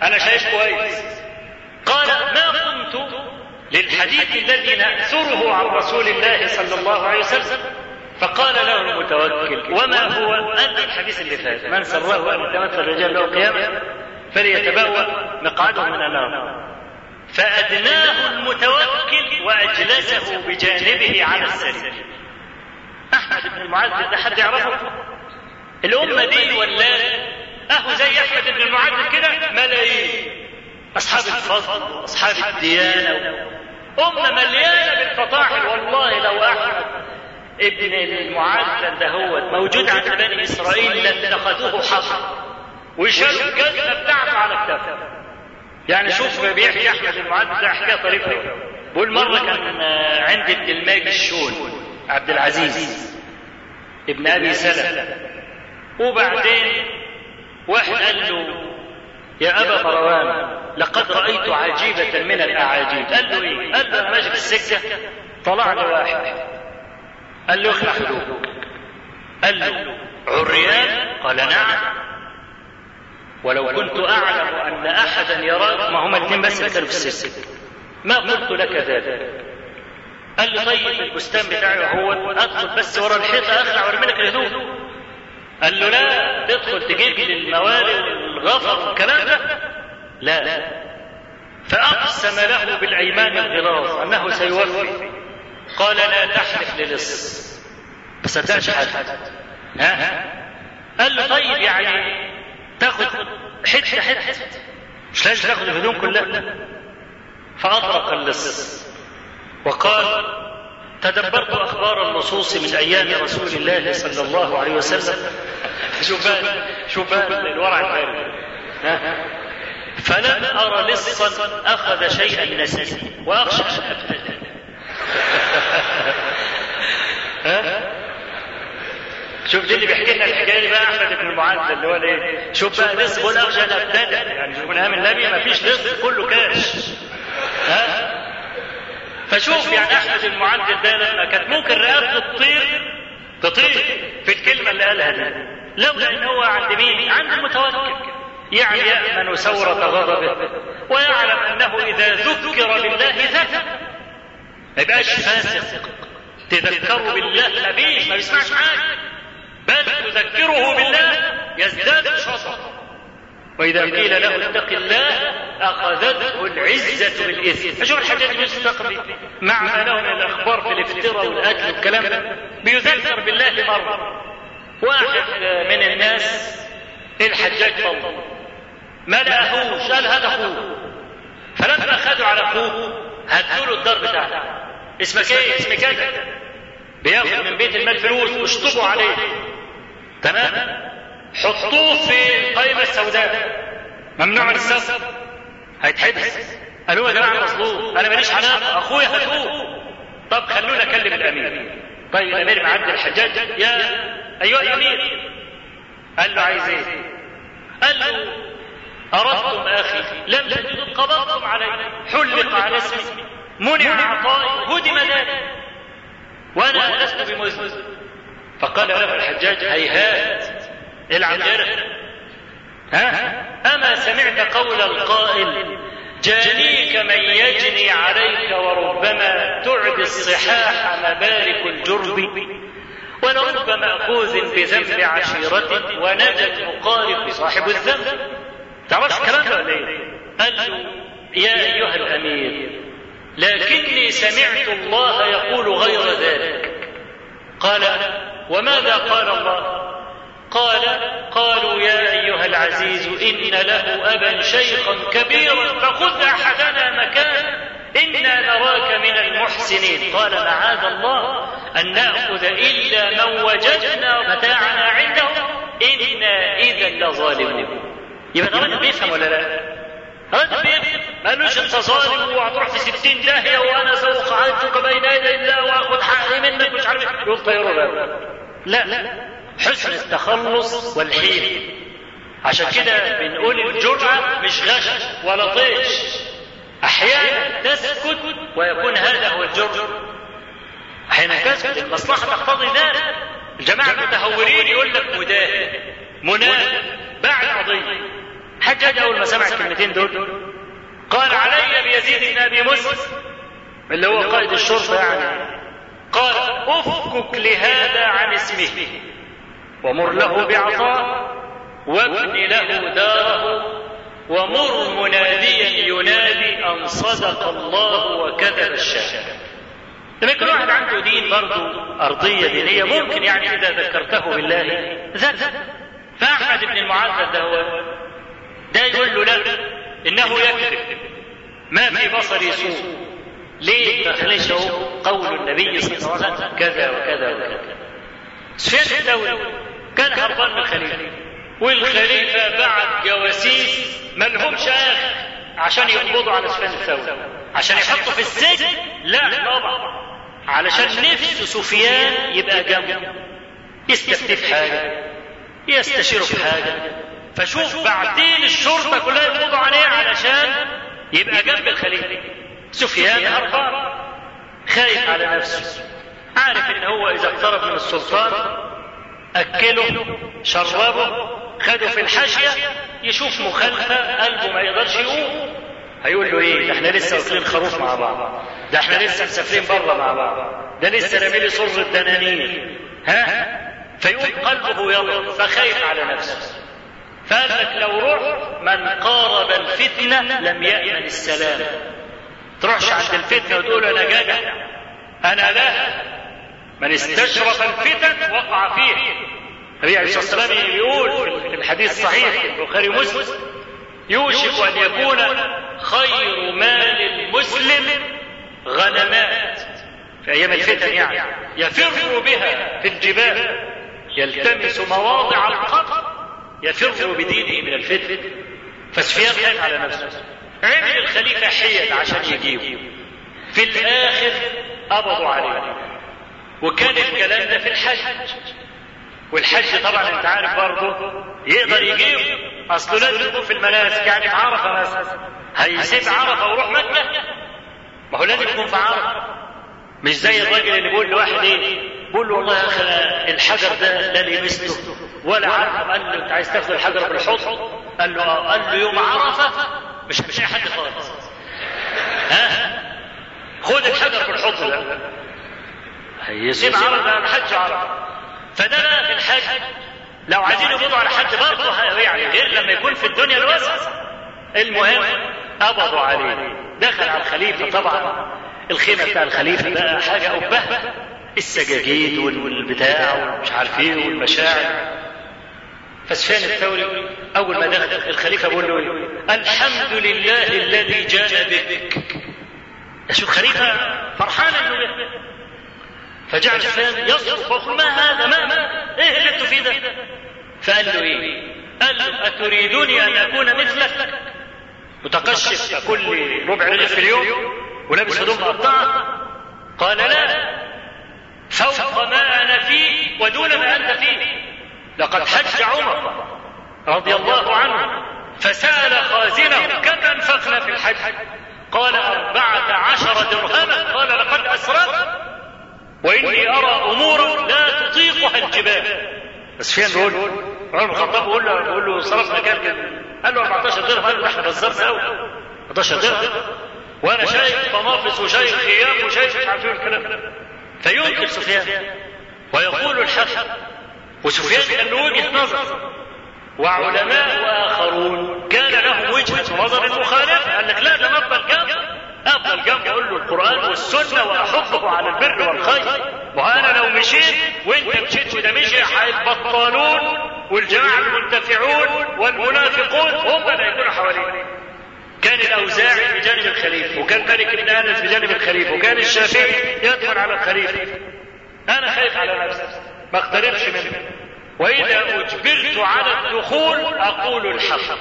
أنا شايف كويس. قال ما قمت للحديث الذي نأثره عن رسول الله صلى الله عليه وسلم. فقال له المتوكل وما هو؟ أدى الحديث اللي فات. من سره أن يتمثل الرجال له قيامة فليتبوأ مقعده من النار. فأدناه المتوكل وأجلسه بجانبه على السرير. أحمد بن المعذب ده حد يعرفه. الأمة دي ولا أهو زي أحمد بن المعذب كده ملايين. أصحاب الفضل وأصحاب الديانة. أمة مليانة بالفطاحل والله لو أحمد ابن المعذب ده هو موجود عند بني إسرائيل لاتخذوه حصر وشالوا الجزمة بتاعته على كتافه يعني شوف بيحكي أحمد المعد ده حكايه طريفه بيقول مرة كان عند ابن الماجد الشون عبد العزيز ابن أبي سلمة. وبعدين واحد قال له يا أبا مروان لقد رأيت عجيبة من الأعاجيب. قال له إيه؟ قال له ماشي في السكة. طلع لي واحد. قال له اخلع قال له عريان؟ قال نعم. ولو كنت أعلم أن أحدا يراك ما هما الاثنين بس كانوا في السجن. ما قلت لك ذلك؟ قال لي طيب البستان بتاعي هو أدخل بس ورا الحيطة أخلع وارمي لك الهدوم قال له لا تدخل تجيب لي الموارد والغفر والكلام ده. لا. فأقسم له بالأيمان الغلاظ أنه سيوفي. قال لا تحلف للص. ما صدقش حد. ها؟ قال له طيب يعني تاخد حتة حتة. مش لازم تاخد الهدوم كلها. فأطرق اللص. وقال تدبرت أخبار النصوص من أيام رسول الله صلى الله عليه وسلم. شوف شوف الورع فلم ارى لصا أخذ شيئا نسي وأخشى أن ابتدى شوف دي اللي بيحكي لنا الحكاية دي بقى أحمد بن المعز اللي هو إيه شوف بقى لص بيقول اخشى ان يعني شوف من النبي ما فيش لص كله كاش. ها؟ فشوف يعني أحمد المعدل ده لما كانت ممكن رقبته تطير تطير في الكلمة اللي قالها دي. لولا ان هو عند مين؟ عند المتوكل. يعني يأمن ثورة غضبه ويعلم أنه إذا ذكر بالله ذكر. ما يبقاش فاسق. تذكروا بالله بيش ما بيسمعش حاجة. بل تذكره بالله يزداد شططا وإذا قيل له اتق الله أخذته العزة بالإثم. فشوف الحاجات المستقبل مع ما له من الأخبار في الافتراء والأكل والكلام ده بيذكر بالله مرة. واحد من الناس الحجاج طلب. ما لقاهوش قال هذا أخوه. فلما أخذوا على أخوه هدوا له الدار بتاعته اسمك إيه؟ اسمك كذا بياخد من بيت المال فلوس واشطبوا عليه. تمام؟ حطوه في القائمة السوداء ممنوع من السفر هيتحبس. قالوا يا جماعة مظلوم أنا ماليش علاقة أخويا هاتوه طب خلونا أكلم الأمير. طيب الأمير معدي الحجاج. يا أيها الأمير. قال له عايز إيه؟ قال له أردتم أخي لم تجدوا قبضتم عليه حلق على اسمي منع عطائي. هدم ذلك. وأنا لست بمذنب فقال له الحجاج هيهات العب ها؟ أما سمعت قول القائل جانيك من يجني عليك وربما تعدي الصحاح مبارك الجرب ولرب مأخوذ بذنب عشيرة وندت مقارب صاحب الذنب. تعرفش الكلام ده إيه؟ قال له يا أيها الأمير لكني سمعت الله يقول غير ذلك. قال وماذا قال الله؟ قال قالوا يا أيها العزيز إن له أبا شيخا كبيرا فخذ أحدنا مكانه إنا نراك من المحسنين. قال معاذ الله أن نأخذ إلا من وجدنا متاعنا عنده. إنا إذا لظالمون. يبقى ده راجل بيفهم ولا لا؟ راجل بيفهم ما قالوش أنت ظالم وهتروح في ستين داهية وأنا سوف أعدك بين يدي الله وآخذ حقي منك مش عارف يقول طيروا لا لا حسن التخلص والحيل عشان كده بنقول الجرأة مش غش ولا طيش. أحيانا تسكت ويكون هذا هو الجرأة. أحيانا تسكت المصلحة تقتضي ذلك. الجماعة المتهورين يقول لك مداهن مناد بعد قضية حجاج أول ما سمع الكلمتين دول. قال علي بيزيد بن أبي مسلم اللي هو قائد الشرطة يعني. قال أفكك لهذا عن اسمه. ومر له بعطاء وابن له داره. ومر مناديا ينادي أن صدق الله وكذب الشاهد لما يكون واحد عنده دين برضه أرضية دينية ممكن يعني إذا ذكرته بالله. ذكر فأحمد بن المعذب ده هو. ده يقول له لا إنه يكذب. ما في بصري سوء. ليه فخليش قول النبي صلى الله عليه وسلم كذا وكذا وكذا. سفيان الدولي كان هربان من الخليفة والخليفة بعت جواسيس ما لهمش اخر عشان يقبضوا على سفيان الثوري. عشان يحطوا في السجن؟ لا طبعا علشان نفس سفيان يبقى جنبه. يستفتي في حاجة يستشير في حاجة. فشوف بعدين الشرطة كلها يقبضوا عليه علشان يبقى جنب الخليفة. سفيان هربان خايف على نفسه. عارف إن هو إذا اقترب من السلطان أكله شربه خده في الحاشية يشوف مخالفه قلبه ما يقدرش يقوم. هيقول له إيه؟ ده إحنا لسه واكلين خروف مع بعض. ده إحنا لسه مسافرين بره مع بعض. ده لسه رامي لي سر الدنانير. ها؟ فيقوم قلبه يضرب فخايف على نفسه. فقال لك لو رحت من قارب الفتنة لم يأمن السلام. تروحش عند الفتنة وتقول أنا جدع أنا لا. من استشرف الفتن وقع فيه. النبي عليه الصلاة والسلام يقول في الحديث الصحيح البخاري ومسلم يوشك أن يكون خير مال المسلم غنمات. في أيام الفتن يعني. يفر بها في الجبال. يلتمس مواضع القتل يفر بدينه من الفتن. فسفيان خاف على نفسه. عمل الخليفة حيل عشان يجيبه. في الآخر قبضوا عليه. وكان الكلام ده في الحج. والحج طبعا أنت عارف برضه يقدر يجيب اصله لازم يكون في المناسك يعني في عرفة مثلا. هيسيب عرفة ويروح مكة. ما هو لازم يكون في عرفة. مش زي الراجل اللي بيقول لواحد إيه بيقول له والله يا أخي الحجر ده لا لمسته ولا عارف قال له أنت عايز تاخد الحجر بالحضن قال له آه. قال له يوم عرفة مش مش أي حد خالص. ها؟ خد الحجر بالحضن ده هيسيب عرفه الحج عرفه فده بقى في الحج. لو عايزين يقبضوا على حد برضه يعني غير لما يكون في الدنيا الواسعه المهم قبضوا عليه. دخل على الخليفة طبعا. الخيمة بتاع الخليفة بقى حاجة قبه السجاجيد والبتاع ومش عارف إيه والمشاعر. فسفيان الثوري أول ما دخل الخليفة بيقول له إيه؟ الحمد لله الذي جاء بك شوف خليفة فرحان به فجعل سفيان يصرخ ما هذا ما ما إيه اللي أنتوا فيه ده؟ فقال له إيه؟ قال له أتريدني أن أكون مثلك؟ متقشف كل ربع رغيف في اليوم ولابس هدوم مقطعه؟ قال لا فوق ما أنا فيه ودون ما أنت فيه لقد حج عمر رضي الله عنه فسأل خازنه كم أنفقنا في الحج؟ قال أربعة عشر درهما. قال لقد أسرفت. وإني أرى أمورا لا تطيقها الجبال. بس فين بيقول عمر الخطاب بيقول له بيقول له صرفنا كام كده؟ قال له 14 درهم. قال له إحنا بزرنا قوي 14 درهم. وأنا شايف طنافس وشايف خيام وشايف مش عارف إيه الكلام فينكر سفيان ويقول الحق وسفيان كان له وجهة نظر. وعلماء اخرون كان لهم وجهة نظر مخالفه قال لك لا ده افضل جنب. أفضل جنب أقول له القرآن والسنة واحضه على البر والخير. وأنا لو مشيت وإنت مشيت وده مشي البطالون والجماعة المنتفعون والمنافقون هم اللي هيكونوا حواليه كان الأوزاعي بجانب الخليفة وكان مالك بن أنس بجانب الخليفة وكان الشافعي يدخل على الخليفة. أنا خايف على نفسي. ما اقتربش منه. وإذا أجبرت على الدخول أقول الحق.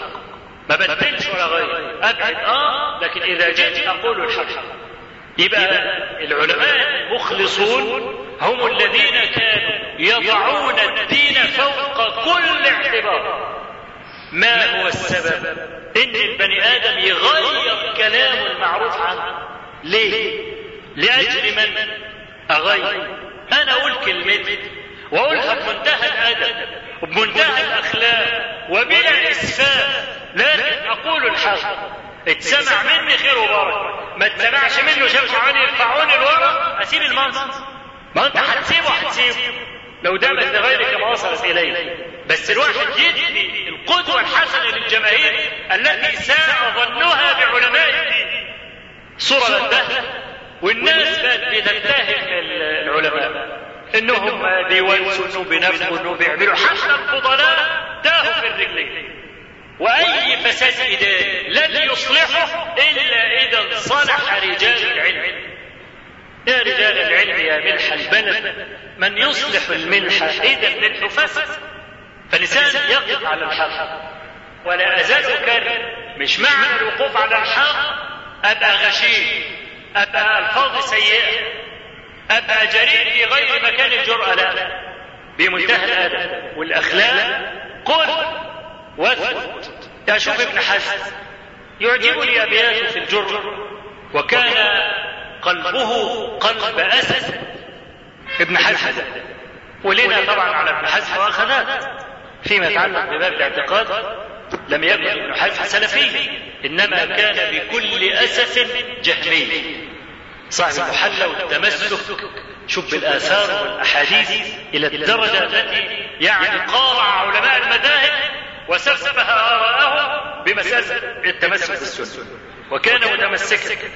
ما بدلش ولا غير. أبعد آه لكن إذا جئت أقول الحق. يبقى العلماء المخلصون هم الذين كانوا يضعون الدين فوق كل اعتبار. ما هو السبب؟ إن البني آدم يغير كلامه المعروف عنه. ليه؟ لأجل من؟ أغير. أنا أقول كلمتي. واقولها بمنتهى الأدب وبمنتهى الأخلاق وبلا اسفاف لكن أقول الحق اتسمع مني خير وبركة. ما اتسمعش منه شافعوني يرفعوني لورا أسيب المنصب. ما انت هتسيبه هتسيبه. لو دامت لغيرك ما وصلت إليه. بس الواحد يدي القدوة الحسنة للجماهير التي ساء ظنها بعلماء الدين صوره للدهر والناس بقت بتتهم العلماء. إنهم بيونسوا بينافقوا انهم بيعملوا حتى الفضلاء تاهوا في الرجلين. وأي فساد اداري لن يصلحه إلا إذا صلح رجال العلم. يا رجال العلم يا ملح البلد من يصلح الملح إذا الملح فسد فالانسان يقف على الحق. ولا أزال اكرر مش معنى الوقوف على الحق. أبقى غشيم أبقى ألفاظ سيئة. ابقى جريء في غير مكان الجرأة لا بمنتهى الأدب والأخلاق قل واثبت أشوف ابن حزم يعجبني ابياته في الجرأة وكان قلبه قلب أسد. ابن حزم ولنا طبعا على ابن حزم وأخذات. فيما يتعلق بباب الاعتقاد لم يكن ابن حزم سلفي إنما كان بكل اسف جهمي صاحب المحلى والتمسك شب الآثار والأحاديث إلى الدرجة التي يعني قارع علماء المذاهب وسفه آراءهم بمسألة التمسك بالسنة. وكان متمسكا.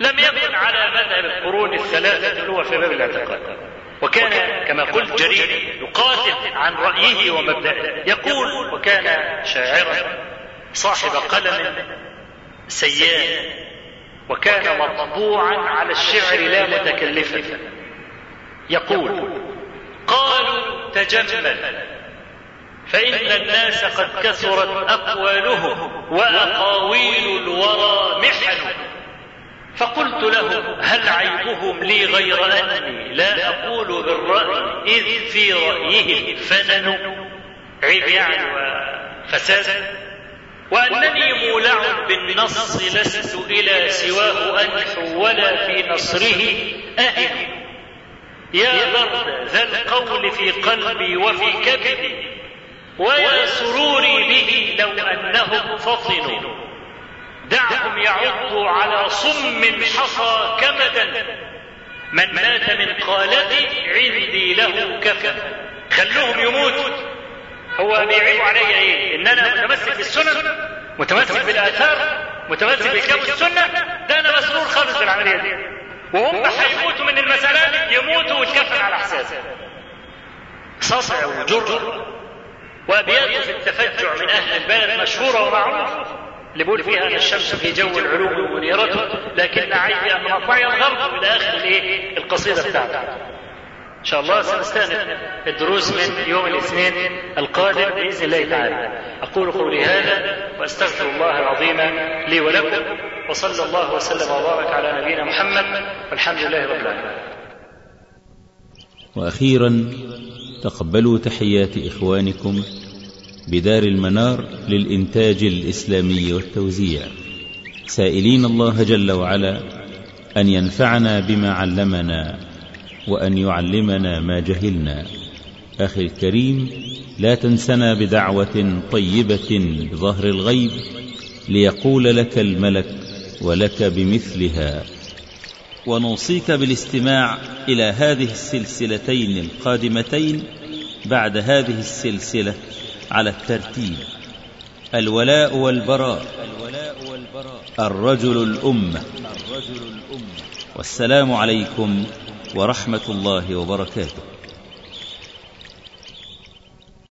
لم يكن على مذهب القرون الثلاثة اللي هو في باب الاعتقاد. وكان كما قلت جريء يقاتل عن رأيه ومبدئه يقول وكان شاعرا صاحب قلم سيان وكان مطبوعا على الشعر لا متكلفا. يقول قالوا تجمل فإن الناس قد كثرت أقوالهم وأقاويل الورى محن. فقلت لهم هل عيبهم لي غير أني لا أقول بالرأي إذ في رأيهم فنن عيب يعني وفساد وأنني مولع بالنص لست إلى سواه أنحو ولا في نصره أهن يا برد ذا القول في قلبي وفي كبدي ويا سروري به لو أنهم فطنوا. دعهم يعضوا على صم حصى كمدا. من مات من قالتي عندي له كفن. خلوهم يموتوا هو بيعيب علي إيه ان أنا متمسك بالسنن متمسك بالآثار متمسك بكتاب السنة ده أنا مسرور خالص بالعملية دي. وهم هيموتوا من المسألة دي يموتوا ويتكفن على حسابه صصع وجرأة وأبيات في التفجع من أهل البلد مشهورة ومعروفة. اللي بيقول فيها أن الشمس في جو العلوم منيرته لكن ان مطلعي الغرب إلى آخر الإيه؟ القصيدة بتاعته إن شاء الله سنستأنف الدروس من يوم الاثنين القادم بإذن الله تعالى. أقول قولي هذا وأستغفر الله العظيم لي ولكم وصلى الله وسلم وبارك على نبينا محمد والحمد لله رب العالمين. وأخيرا تقبلوا تحيات إخوانكم بدار المنار للإنتاج الإسلامي والتوزيع. سائلين الله جل وعلا أن ينفعنا بما علمنا. وأن يعلمنا ما جهلنا. أخي الكريم لا تنسنا بدعوة طيبة بظهر الغيب ليقول لك الملك ولك بمثلها. ونوصيك بالاستماع إلى هذه السلسلتين القادمتين بعد هذه السلسلة على الترتيب. الولاء والبراء الرجل الأمة. والسلام عليكم ورحمة الله وبركاته.